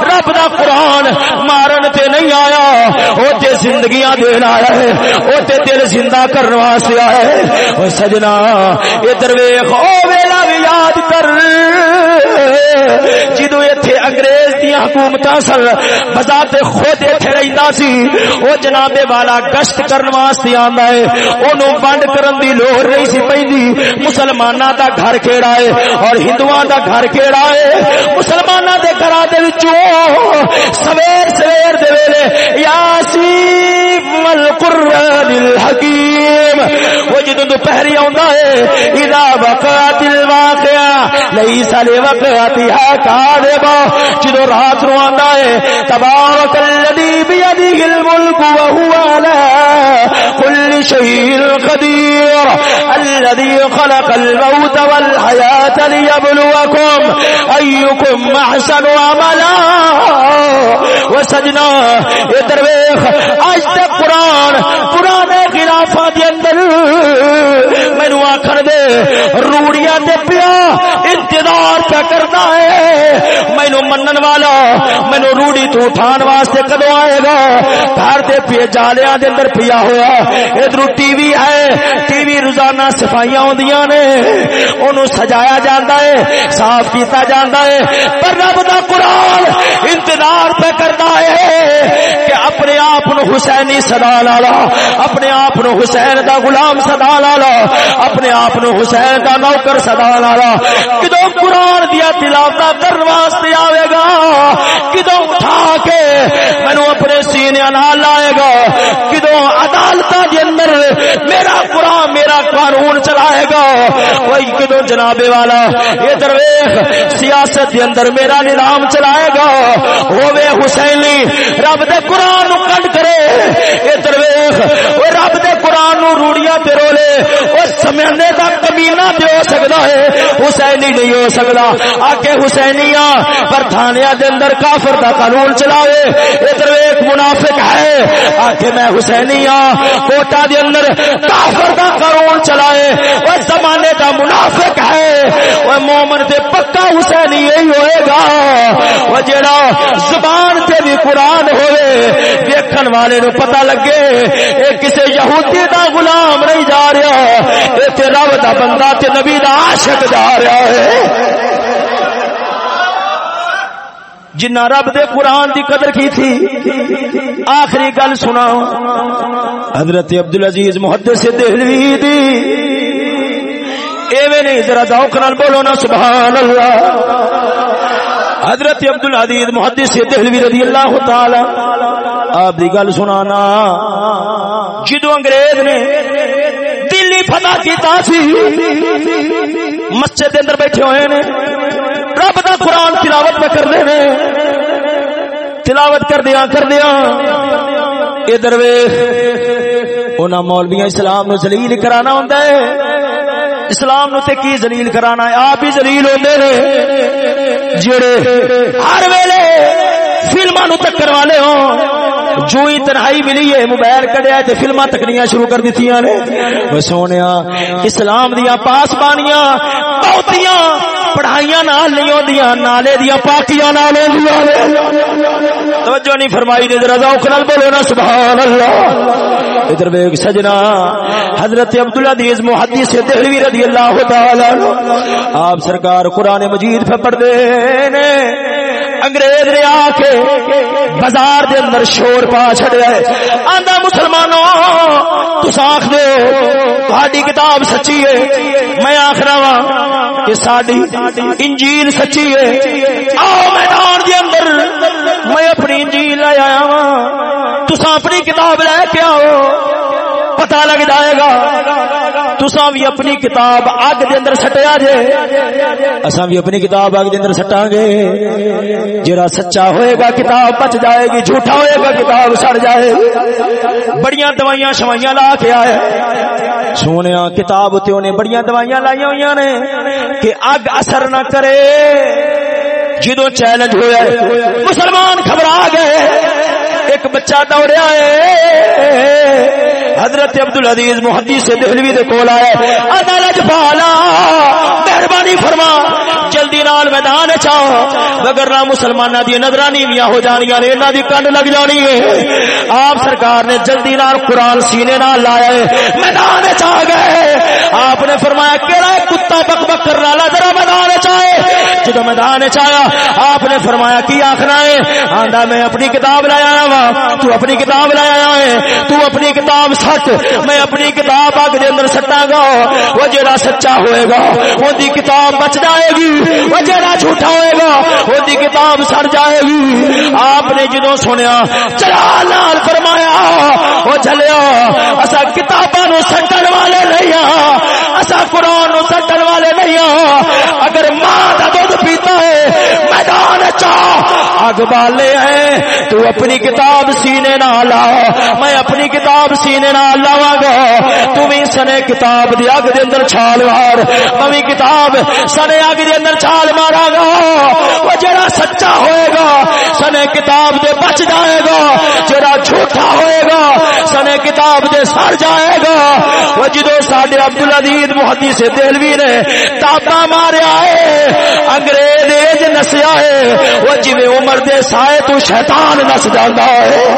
رب دا قرآن مارن تے نہیں آیا۔ او تے زندگیاں دین آیا ہے۔ او تے دل زندہ کرنے واسطے آیا ہے۔ او سجنا، ادھر ویکھ، او جدو ایتھے انگریز دی حکومت سن بذات خود ایتھے رہندا سی، او جناب والا گشت کرن واسطے آندا ہے، اونوں بند کرن دی لوڑ نہیں سی پیندی مسلماناں دا گھر کیڑا ہے اور ہندوؤں دا گھر کیڑا ہے؟ مسلماناں دے گھراں دے وچوں سویر سویر دے ویلے یاسین والقران الحکیم۔ وہ جدوں دوپہری آوندا ہے، اذا وقعت الواقعہ لیس لوقعتها کاذبا جدوں رات نو آندا ہے، تبارک الذی بیدہ الملک وهو على كل شيء قدير الذي خلق الموت والحياة ليبلوكم أيكم أحسن عملا۔ وسجنا ادرویخ آج تک قرآن قرآن خلافہ دی اندر۔ مینو آخر دے روڑیاں دے پیا انتظار پہ کرنا ہے۔ مینو منن والا مینو روڑی تو اٹھان واسطے کدو آئے گا؟ گھر دے پی جالیاں دے اندر پیا ہوا ادھر ٹی وی ہے۔ ٹی وی روزانہ صفائیاں ہوندیاں نے۔ اونوں سجایا جاندا ہے، صاف کیتا جاندا ہے۔ پر رب دا قرآن انتظار پہ کرتا ہے کہ اپنے آپ نو حسینی صدا لالا، اپنے آپ نو حسین دا غلام صدا لالا، اپنے آپ نو حسین دا نوکر صدا لالا کدو قرآن دیا تلاوت کرنے واسطے آئے گا؟ کدو اٹھا کے مینو اپنے سینے نال لائے گا؟ کدو عدالت کے اندر میرا قرآن، میرا قانون چلائے گا؟ وہی کدو جناب والا۔ یہ درویش سیاست کے اندر میرا نظام چلائے گا۔ ہوے حسینی، رب دے قرآن نو کنڈ کرے۔ اے درویش رب دے قرآن نو روڑیاں تے رولے او مدینہ ہو سکدا ہے؟ حسینی نہیں ہو سکدا۔ آکے حسینیاں پر تھانیاں دے اندر کافر دا قانون چلاوے۔ اے درویش منافق ہے۔ آکے میں حسینی ہاں کوٹا دے اندر کافر دا قانون چلائے۔ او زمانے دا منافق ہے۔ او مومن تے پکا حسینی یہی ہوئے گا۔ وہ جڑا زبان تے بھی قرآن ہوئے، دیکھن والے نو پتہ لگے۔ اے کسے یہودی دا غلام نہیں جا رہا۔ اے تے رب دا بندہ تے نبی نبی دا عاشق جا رہا ہے۔ جنہ رب دے قرآن دی قدر کی تھی، آخری گل سنا حضرت عبدالعزیز محدث دہلوی دی۔ ایویں نہیں، ذرا ذوق نال بولو نا، سبحان اللہ۔ حضرت عبد العزیز محدث دہلوی رضی اللہ تعالی، آپ دی گل سنانا۔ جدو انگریز نے دلی کیتا سی۔ مسجد اندر بیٹھے ہوئے نے۔ رب دا قرآن تلاوت پہ کر دے نے۔ تلاوت کر دیا کر دیا ادھر ویخ انہاں مولویاں اسلام نو ذلیل کرانا ہوندا ہے۔ اسلام نو تے کی ذلیل کرانا ہے؟ آپ ہی ذلیل ہوندے نے۔ جڑے ہر ویلے فلما نو ٹکر والے ہو۔ جو ہی تنہائی ملی ہے، موبائل کڈیا تے فلما تکنیاں شروع کر دتیاں نے۔ سونیا، اسلام دیا پاس بانیاں بہتیاں، پڑھائیاں نال نہیں ہوندیاں، نالے دیا پاکیاں نال ہوندیاں توجہ نہیں فرمائی نے ذرا ذوق نال بولو نا سبحان اللہ ادھر بیگ سجنا، حضرت عبدالعزیز محدث دہلوی رضی اللہ تعالی عنہ۔ آپ سرکار قرآن مجید پہ پڑھ دے نے انگریز نے آ کے بازار دے اندر شور پا چڑیا ہے۔ آندا مسلمانوں تس آخ دو تہاڈی کتاب سچی ہے۔ میں آخرا وا کہ ساڈی انجیل سچی ہے۔ آؤ میدان دے اندر، میں اپنی انجیل لے آیا وا۔ تسا اپنی کتاب لے کے آؤ۔ پتا لگ جائے گا۔ تسا بھی اپنی کتاب اگ دے اندر سٹیا جے۔ اساں بھی اپنی کتاب اگ دے اندر سٹاں گے۔ جڑا سچا ہوئے گا کتاب بچ جائے گی، جھوٹا ہوئے گا کتاب سڑ جائے۔ گی بڑیاں دوائیاں شوائیاں لا کے آئے۔ سونے کتاب تے انہیں بڑیاں دوائیاں لائی ہوئی نے کہ اگ اثر نہ کرے۔ جدو چیلنج ہوا مسلمان گھبرا گئے۔ ایک بچہ دوڑیا ہے۔ حضرت عبد العزیز محدث سے دہلوی دے کول آیا انا لجپالا مہربانی فرما۔ جلدی نال میدان چاہو مگر نہ مسلماناں دی نظرانی ویاں ہو جانیاں نے، انہاں دی کنڈ لگ جانی ہے۔ آپ سرکار نے جلدی نال قرآن سینے نال لایا ہے۔ میدان چا گئے۔ آپ نے فرمایا، کیڑا کتا بک بک کرنے والا؟ ذرا میدان چاہے جب میدان چایا آپ نے فرمایا، کی آخنا ہے؟ آندا، میں اپنی کتاب لایا وا تو اپنی کتاب لایا ہے۔ تو اپنی کتاب سچ میں اپنی کتاب اگ دے اندر سٹاں گا۔ وہ جڑا سچا ہوئے گا وہ دی کتاب بچ جائے گی۔ وہ جڑا جھوٹا ہوئے گا وہ دی کتاب سڑ جائے گی۔ آپ نے جدو سنیا چلا لال فرمایا وہ چلیا اصا کتاباں نو سٹن والے نہیں ہاں اصا قرآن نو سٹن والے نہیں ہاں۔ اگر ماں کا دھد پیتا ہے میدان چاہ اگ بالے ہیں، تو اپنی کتاب سینے نہ لا میں اپنی کتاب سینے نہ لاواں گا۔ تو بھی سنے کتاب دی اگ دے اندر چھال مار۔ میں کتاب سنے اگ دے اندر چھال مارا گا۔ وہ جڑا سچا ہوئے گا، سنے کتاب دے بچ جائے گا۔ جڑا جھوٹا ہوئے گا، سنے کتاب دے سڑ جائے گا۔ وہ جدو ساڈے عبدالعزیز محدث دہلوی نے تاپا ماریا ہے، انگریز نسیا ہے، وہ جی عمر دے سائے تو شیطان نس جانا ہے۔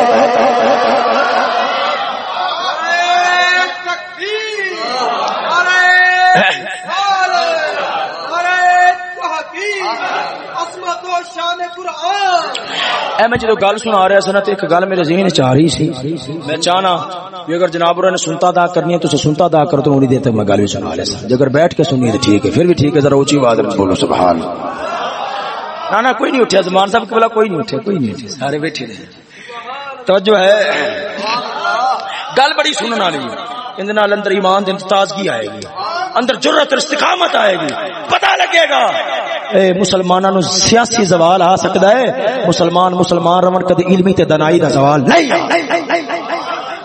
اے میں جدو گل سنا رہا سا تو ایک گل میرے ذہن چ آ رہی سی۔ میں چاہنا کہ اگر جناب نے سنتا دا کرنی ہے تو سنتا دا کر تو نہیں دیتے میں گل بھی سنا رہا سا۔ اگر بیٹھ کے سنی تو ٹھیک ہے، پھر بھی ٹھیک ہے، ذرا اونچی آواز میں بولو، سبحان اللہ۔ نہ نہ، کوئی نہیں اٹھیا زمان صاحب کے بلا کوئی نہیں اٹھے، کوئی نہیں اٹھے، سارے بیٹھے رہے۔ توجہ ہے۔ گل بڑی سننے والی ہے۔ اندر اندر ایمان دن تازگی آئے گی۔ اندر جرت اور استقامت آئے گی۔ پتہ لگے گا۔ اے مسلمانوں سیاسی زوال آ سکتا ہے۔ مسلمان مسلمان رمن کدی علمی تے دنائی دا زوال نہیں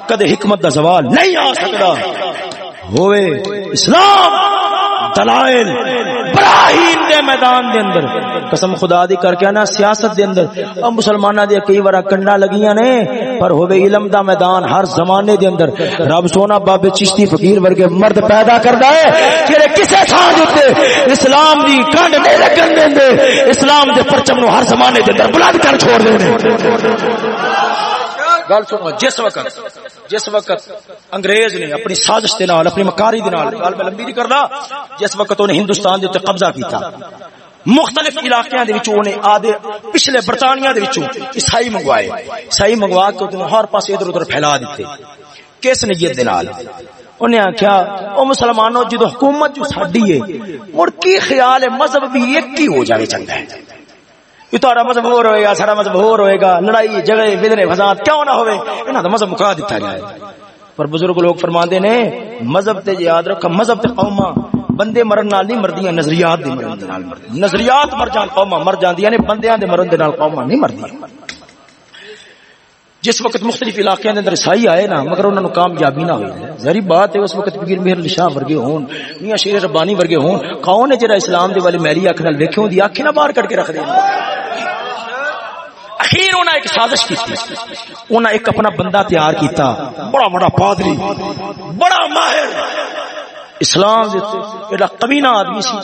کدی حکمت دا زوال نہیں آ سکتا ہوئے اسلام دلائل براہین دے میدان دے اندر۔ قسم خدا دی کر کے نا سیاست دے اندر۔ اب مسلمانہ دے کئی بارا کنڈا لگیاں نے، پر ہوئے علم دا میدان ہر زمانے دے اندر۔ رب سونا باب چشتی فقیر ورگے مرد پیدا کردا ہے، جڑے کسے تھان دے اسلام دی کنڈ نہیں لگن دے دے اسلام دے پرچم نو ہر زمانے دے اندر بلند کر چھوڑ دے گل سنو، جس وقت جس وقت انگریز نے اپنی سازش دے نال، اپنی مکاری دے نال گل میں لمبی نہیں کردا جس وقت انہیں ہندوستان دے تے قبضہ کیتا۔ مختلف علاقیاں دے وچوں نے آدے پچھلے برطانیہ دے وچوں عیسائی منگوائے۔ عیسائی منگوا کے انہوں ہر پاسے ادھر ادھر پھیلا دیتے۔ کس نیت دے نال؟ انہیں آخیا او مسلمانوں، جدو حکومت جو ساڈی ہے اور کی خیال ہے مذہب بھی ایک ہی ہو جائے چنگا ہے۔ یہ تارا مذہب ہو رہے گا سارا مذہب ہو رہے گا، لڑائی جگہ بدنے فساد کیوں نہ ہوئے انہاں دا مذہب مکا دیتا جائے۔ پر بزرگ لوگ فرماندے نے، مذہب تے یاد رکھا، مذہب تے قوما بندے مرن نال نہیں مردیاں، نظریات دی مرن نال مردیاں۔ نظریات مر جان قوما مر جاندیاں نے، بندیاں دے مرن دے نال قوما نہیں مردیاں۔ جس وقت مختلف علاقے اندر عیسائی آئے نا، مگر انہوں نے کامیابی نہ ہوئی۔ ظاہری بات ہے، اس وقت پیر مہر شاہ ورگے ہون، میاں شیر ربانی ورگے ہون، کون ہے جڑا اسلام دے والے میری اکھ نال ویکھے ہوندی اکھ نہ باہر کٹ کے رکھ دے۔ اخیر انہاں ایک سازش کی انہاں ایک اپنا بندہ تیار کیتا، بڑا بڑا پادری، بڑا ماہر۔ اسلام ایڈا کمینہ آدمی سی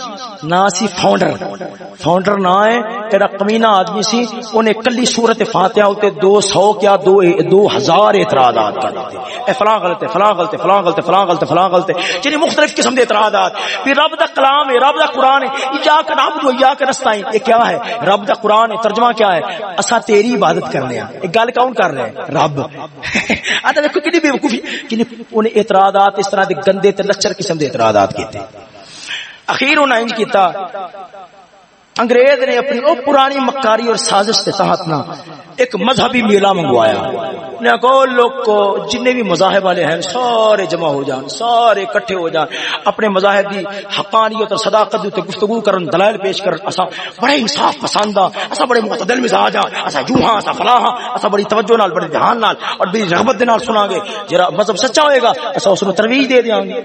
نہ سی فاؤنڈر۔ فاؤنڈر نہ ہے ایڈا کمینہ آدمی سی، انہیں کلی صورت فاتحہ ہوتے دو سو کیا، دو دو ہزار اعتراضات کر دیتے۔ اے فلاں غلط ہے، فلاں غلط ہے، فلاں غلط ہے، فلاں غلط ہے، فلاں غلط ہے۔ یعنی مختلف قسم دے اعتراضات۔ پھر رب دا کلام ہے، رب دا قرآن ہے۔ جا کر نعبد و یا کر نستعین۔ یہ کیا ہے؟ رب دا قرآن ہے، ترجمہ کیا ہے؟ اسا تیری عبادت کرنے ہیں۔ ایک گل کون کر رہے ہیں؟ رب۔ آتا دیکھو کتنی بیوقوفی۔ کتنی انہیں اعتراضات اس طرح دے گندے تے لچر قسم دے اعتراضات کیتے۔ اخیر انہوں نے کیتا انگریز نے اپنی او پرانی مکاری اور سازش کے تحت نا ایک مذہبی میلہ منگوایا۔ نے کہو لوگ کو جن بھی مذاہب والے ہیں، سارے جمع ہو جان، سارے اکٹھے ہو جان، اپنے مذاہب کی حقانیت اور صداقت تے گفتگو کرن، دلائل پیش کرن۔ اسا بڑے انصاف پسند اسا بڑے معتدل مزاج اسا جو ہاں اسا فلاں ہاں اسا بڑی توجہ نال، بڑے دھیان نال اور بڑی رغبت دے نال سنا گے۔ جڑا مذہب سچا ہوئے گا اسا اس نو ترویج دے دیاں گے۔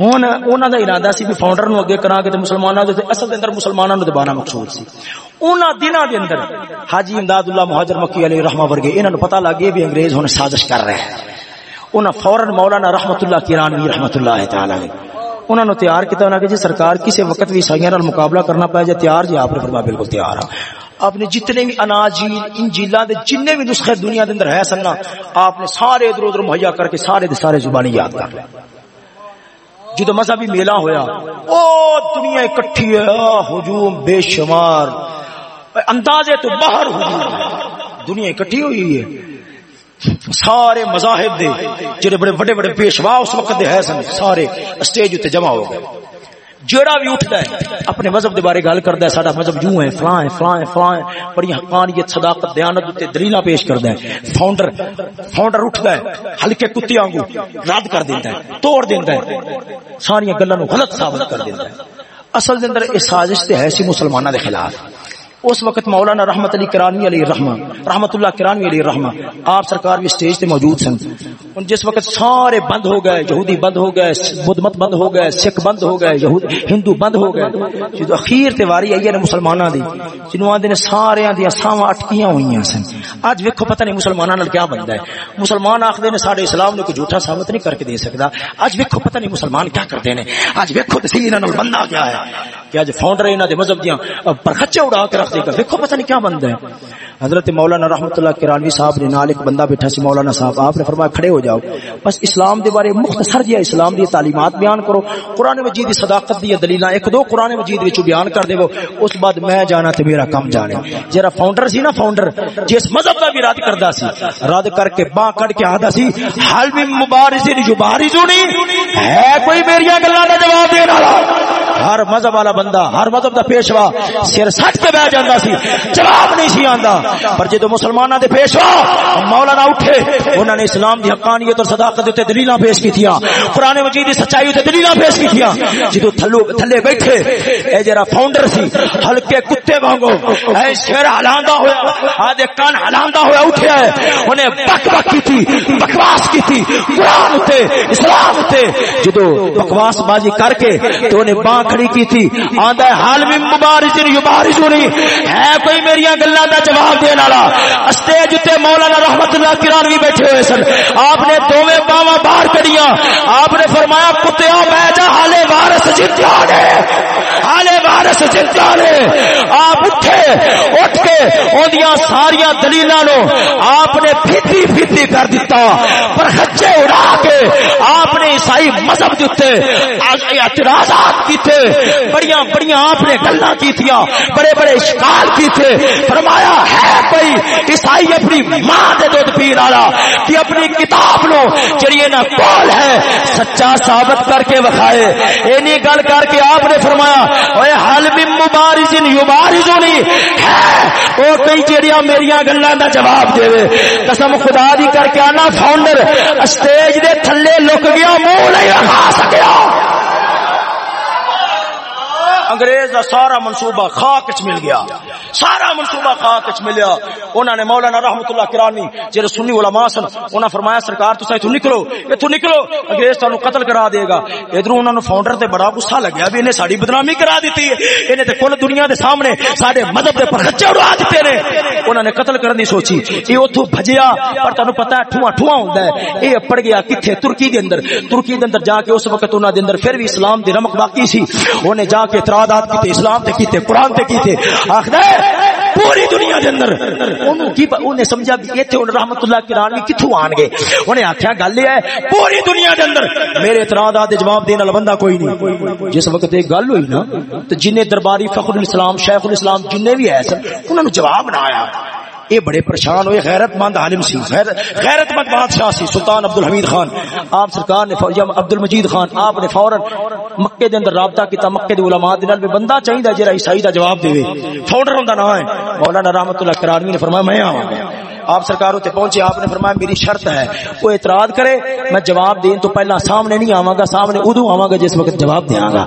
ہوں انہوں کا ارادہ سی بھی فاؤنڈر نو اگے کرا کے مسلمانوں کے اصل اندر مسلمانوں نے دبانا مقصود سی۔ انہوں دنوں کے اندر حاجی امداد اللہ مہاجر مکی علی رحمہ ورگے انہوں نے پتا لگ گیا بھی انگریز ہوں سازش کر رہے ہیں۔ انہوں فورن مولانا رحمت اللہ کرانوی رحمت اللہ تعالی انہوں نے تیار کیا انہوں نے جی سرکار کسی وقت بھی عیسائی مقابلہ کرنا پائے جائے تیار جی آپ نے فرما بالکل تیار ہاں۔ آپ نے جتنے بھی اناجیل انجیلا دے جتنے بھی نسخے دنیا دے اندر ہے سننا، آپ نے سارے ادھر ادھر مہیا کر کے سارے دے سارے زبانی یاد کر لیں جدو مذہبی میلہ ہویا، او دنیا اکٹھی ہے ہجوم بے شمار، اندازے تو باہر ہجوم دنیا اکٹھی ہوئی ہے۔ سارے مذاہب دے، جڑے بڑے بڑے بڑے پیشوا اس وقت دے ہے سن، سارے اسٹیج تے جمع ہو گئے۔ جیڑا بھی اٹھتا ہے، اپنے مذہب دے بارے گل کردا ہے، ساڈا مذہب یوں ہے، فلاں ہے فلاں ہے فلاں ہے، بڑی حقانیت، صداقت، دیانت تے دلیلاں پیش کردا ہے۔ فاؤنڈر فاؤنڈر اٹھتا ہے، ہلکے کتے وانگو رد کر دیندا ہے، توڑ دیندا ہے۔ ساری گلاں نو غلط ثابت کر دیندا ہے۔ اصل دے اندر اس سازش تے ہے سی مسلماناں دے خلاف۔ اس وقت مولانا رحمت علی کرانی علی رحمہ رحمت اللہ کرانی علی رحمہ آپ سرکار بھی سٹیج تے موجود سن۔ ان جس وقت سارے بند ہو گئے، یہودی بند ہو گئے، بدھ مت بند ہو گئے، سکھ بند ہو گئے ہندو بند ہو گئے۔ جدو اخیر تے واری آئی ہے مسلماناں دی جنوں آندے نے سارے دی ساواں اٹکیاں ہوئیاں سن۔ اج ویکھو پتہ نہیں مسلماناں نال کیا بندا ہے۔ مسلمان آکھدے نے ساڈے اسلام نو کوئی جھوٹا ثابت نہیں کر کے دے سکدا۔ اج ویکھو پتہ نہیں مسلمان کیا کردے نے۔ اج ویکھو تے صحیح انہاں نال بندہ کیا ہے کہ اج فاؤنڈر انہاں دے مذہب دیاں، پر خچے اڑا کے رکھ دے گا دیکھو پتہ نہیں کیا بندہ ہے حضرت مولانا رحمت اللہ کرانوی صاحب نے نال ایک بندہ بیٹھا سی، مولانا صاحب، آپ نے فرمایا کھڑے ہو جاؤ۔ بس اسلام دے بارے مختصر جیا اسلام دی تعلیمات بیان کرو۔ قرآن مجید دی صداقت دی دلیلاں ایک دو قرآن مجید وچ بیان کر دیو۔ اس بعد میں جانا تے میرا کم جانے۔ جڑا فاؤنڈر سی نا فاؤنڈر جس مذہب دا بھی رد کردا سی رد کر کے باں کڈ کے آدا سی حل من مبارزین یبارزونی ہے کوئی میری گلاں دا جواب دین والا ہر مذہب والا بندہ، ہر مذہب دا پیشوا سر سٹ کے بیٹھ جاندا سی، جواب نہیں سی آندا۔ پر جدو مسلمانوں دے پیشوا مولانا اٹھے انہوں نے اسلام دی حقانیت اور صداقت تے دلیلاں پیش کیتیاں۔ قرآن مجید دی سچائی تے دلیلاں پیش کیتیاں۔ جدو تھلو تھلے بیٹھے، اے جڑا فاؤنڈر سی، ہلکے کتے وانگو، اے سر ہلاندا ہویا آدے کان ہلاندا ہویا، اٹھیا ہے۔ انہیں بک بک کیتی، بکواس کیتی، قرآن تے، اسلام تے۔ جدو بکواس بازی کر کے تو انہیں باں کھڑی کیتی آندا ہے، حال میں مبارز مبارزن یبارزونی ہے کوئی میری گلاں دا جواب دین والا۔ اسٹیج تے مولانا رحمت اللہ کرانوی بیٹھے ہوئے سن۔ آپ نے دوویں باواں باہر کڑیاں آپ نے فرمایا کتےو بیٹھ جا، حالے وارث جتیا نے۔ حالے وارث جتیا نے۔ آپ اٹھے، اٹھ کے اودیاں ساریاں دلیلاں نو آپ نے پھیتی پھیتی کر دیتا پر خچے اڑا کے آپ نے عیسائی مذہب دے اعتراضات کیتے۔ بڑیاں بڑیاں آپ نے گلاں کیتیاں بڑے بڑے اشکال کیتے فرمایا ہے کوئی عیسائی اپنی ماں دے دودھ پیر والا، کہ اپنی کتاب نو جڑی نا کول ہے، سچا ثابت کر کے وکھائے۔ اینی گل کر کے آپ نے فرمایا اوے حل من مبارزن یبارزونی ہے۔ او کئی جڑیاں میریاں گلاں دا جواب دے۔ قسم خدا دی کر کے آنا، فاؤنڈر اسٹیج دے تھلے لک گیا، منہ نہیں رکھا سکیا۔ انگریز دا سارا منصوبہ خاک چ مل گیا۔ سارا منصوبہ خاک چ ملیا۔ انہوں نے مولانا رحمت اللہ کرانی، جڑے سنی علماء سن، انہاں فرمایا، سرکار تسا ایتھوں نکلو ایتھوں نکلو۔ انگریز تانوں قتل کرا دے گا۔ ادھروں انہاں نو فاؤنڈر تے بڑا غصہ لگیا بھی انہیں ساڈی بدنامی کرا دتی ہے۔ انہیں تے کل دنیا دے سامنے ساڈے مذہب دے پرخچے اڑا دتے نے۔ انہاں نے قتل کرن دی سوچی۔ اے اوتھوں بھجیا، پر تانوں پتہ ہے، ٹھواں ٹھواں ہوندا ہے۔ اے پڑ گیا کتھے؟ ترکی دے اندر۔ ترکی دے اندر جا کے اس وقت انہاں دے اندر پھر بھی اسلام دی رمق باقی سی۔ اونے جا کے ارادات کیتے اسلام تے کیتے قران تے کیتے آکھدا پوری دنیا دے اندر اونوں کی اونے سمجھا کہ ایتھے ان رحمت اللہ کرانی کتھوں آن گے؟ اونے آکھیا، گل ہے، پوری دنیا دے اندر میرے اعتراضات دے جواب دین والا بندہ کوئی نہیں۔ جس وقت ایک گل ہوئی نا، تو جن درباری فخر الاسلام، شیخ الاسلام جن بھی ہے سن، انہوں نے جواب نہ آیا۔ یہ بڑے پریشان ہوئے، غیرت مند عالم سی۔ غیرت مند بادشاہ سی، سلطان عبد الحمید خان۔ آپ سرکار نے عبد المجید خان، آپ نے فورن مکے دے اندر رابطہ کیتا، مکے دے علماء دے نال بھی بندہ چاہیے جڑا عیسائی دا جواب دے فاؤنڈر ہوندا نہ ہے۔ مولانا رحمت اللہ کرانی نے فرمایا، میں آواں۔ آپ سرکار اتنے پہنچے، آپ نے فرمایا میری شرط ہے، وہ اعتراض کرے، میں جواب دین تو پہلا سامنے نہیں آواں گا، سامنے ادو آواں گا، جس وقت جواب دیاں گا۔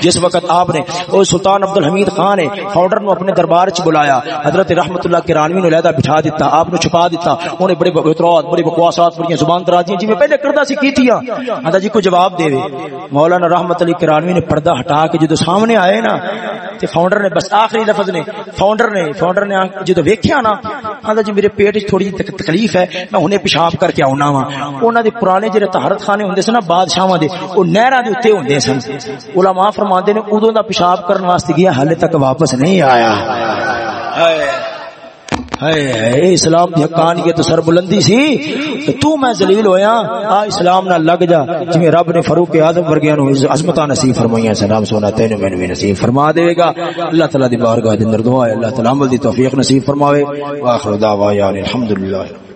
جس وقت آپ نے وہ سلطان عبد الحمید خان نے فاؤنڈر نو اپنے دربار چ بلایا، حضرت رحمت اللہ کے رانوی نو لہدا بٹھا دیتا آپ نے چھپا دیتا انہیں بڑے اعتراض، بڑی بکواسات، بڑی زبان درازیاں جی میں پہلے کردا سی کیتیاں؟ ہندا جی کو جواب دے مولانا رحمت علی کرانوی نے پردہ ہٹا کے جدو سامنے آئے نا، تے فاؤنڈر نے بس آخری لفظ نے، فاؤنڈر نے فاؤنڈر نے جدو ویکھیا نا ہندا جی میرے پیٹ تھوڑی جی تکلیف ہے، میں ہنے پیشاب کر کے آنا وا انہوں نے پرانے جڑے تہارت خانے ہوں سن بادشاہ دے وہ نہرا دے اتنے ہوں سن۔ علماء فرما نے ادو کا پیشاب کرنے واسطے گیا ہلے تک واپس نہیں آیا۔ اسلام کی حقانیت سر بلندی سی، تو میں ذلیل ہویا، آ اسلام نہ لگ جا۔ جویں رب نے فاروق اعظم ورگیاں نو عظمت نصیب فرمائیاں سلام سونا تینو میں بھی نصیب فرما دے گا۔ اللہ تعالی دی بارگاہ دے اندر دعا ہے، اللہ تعالی عمل دی توفیق نصیب فرماوے۔ واخر دعوا یا الحمدللہ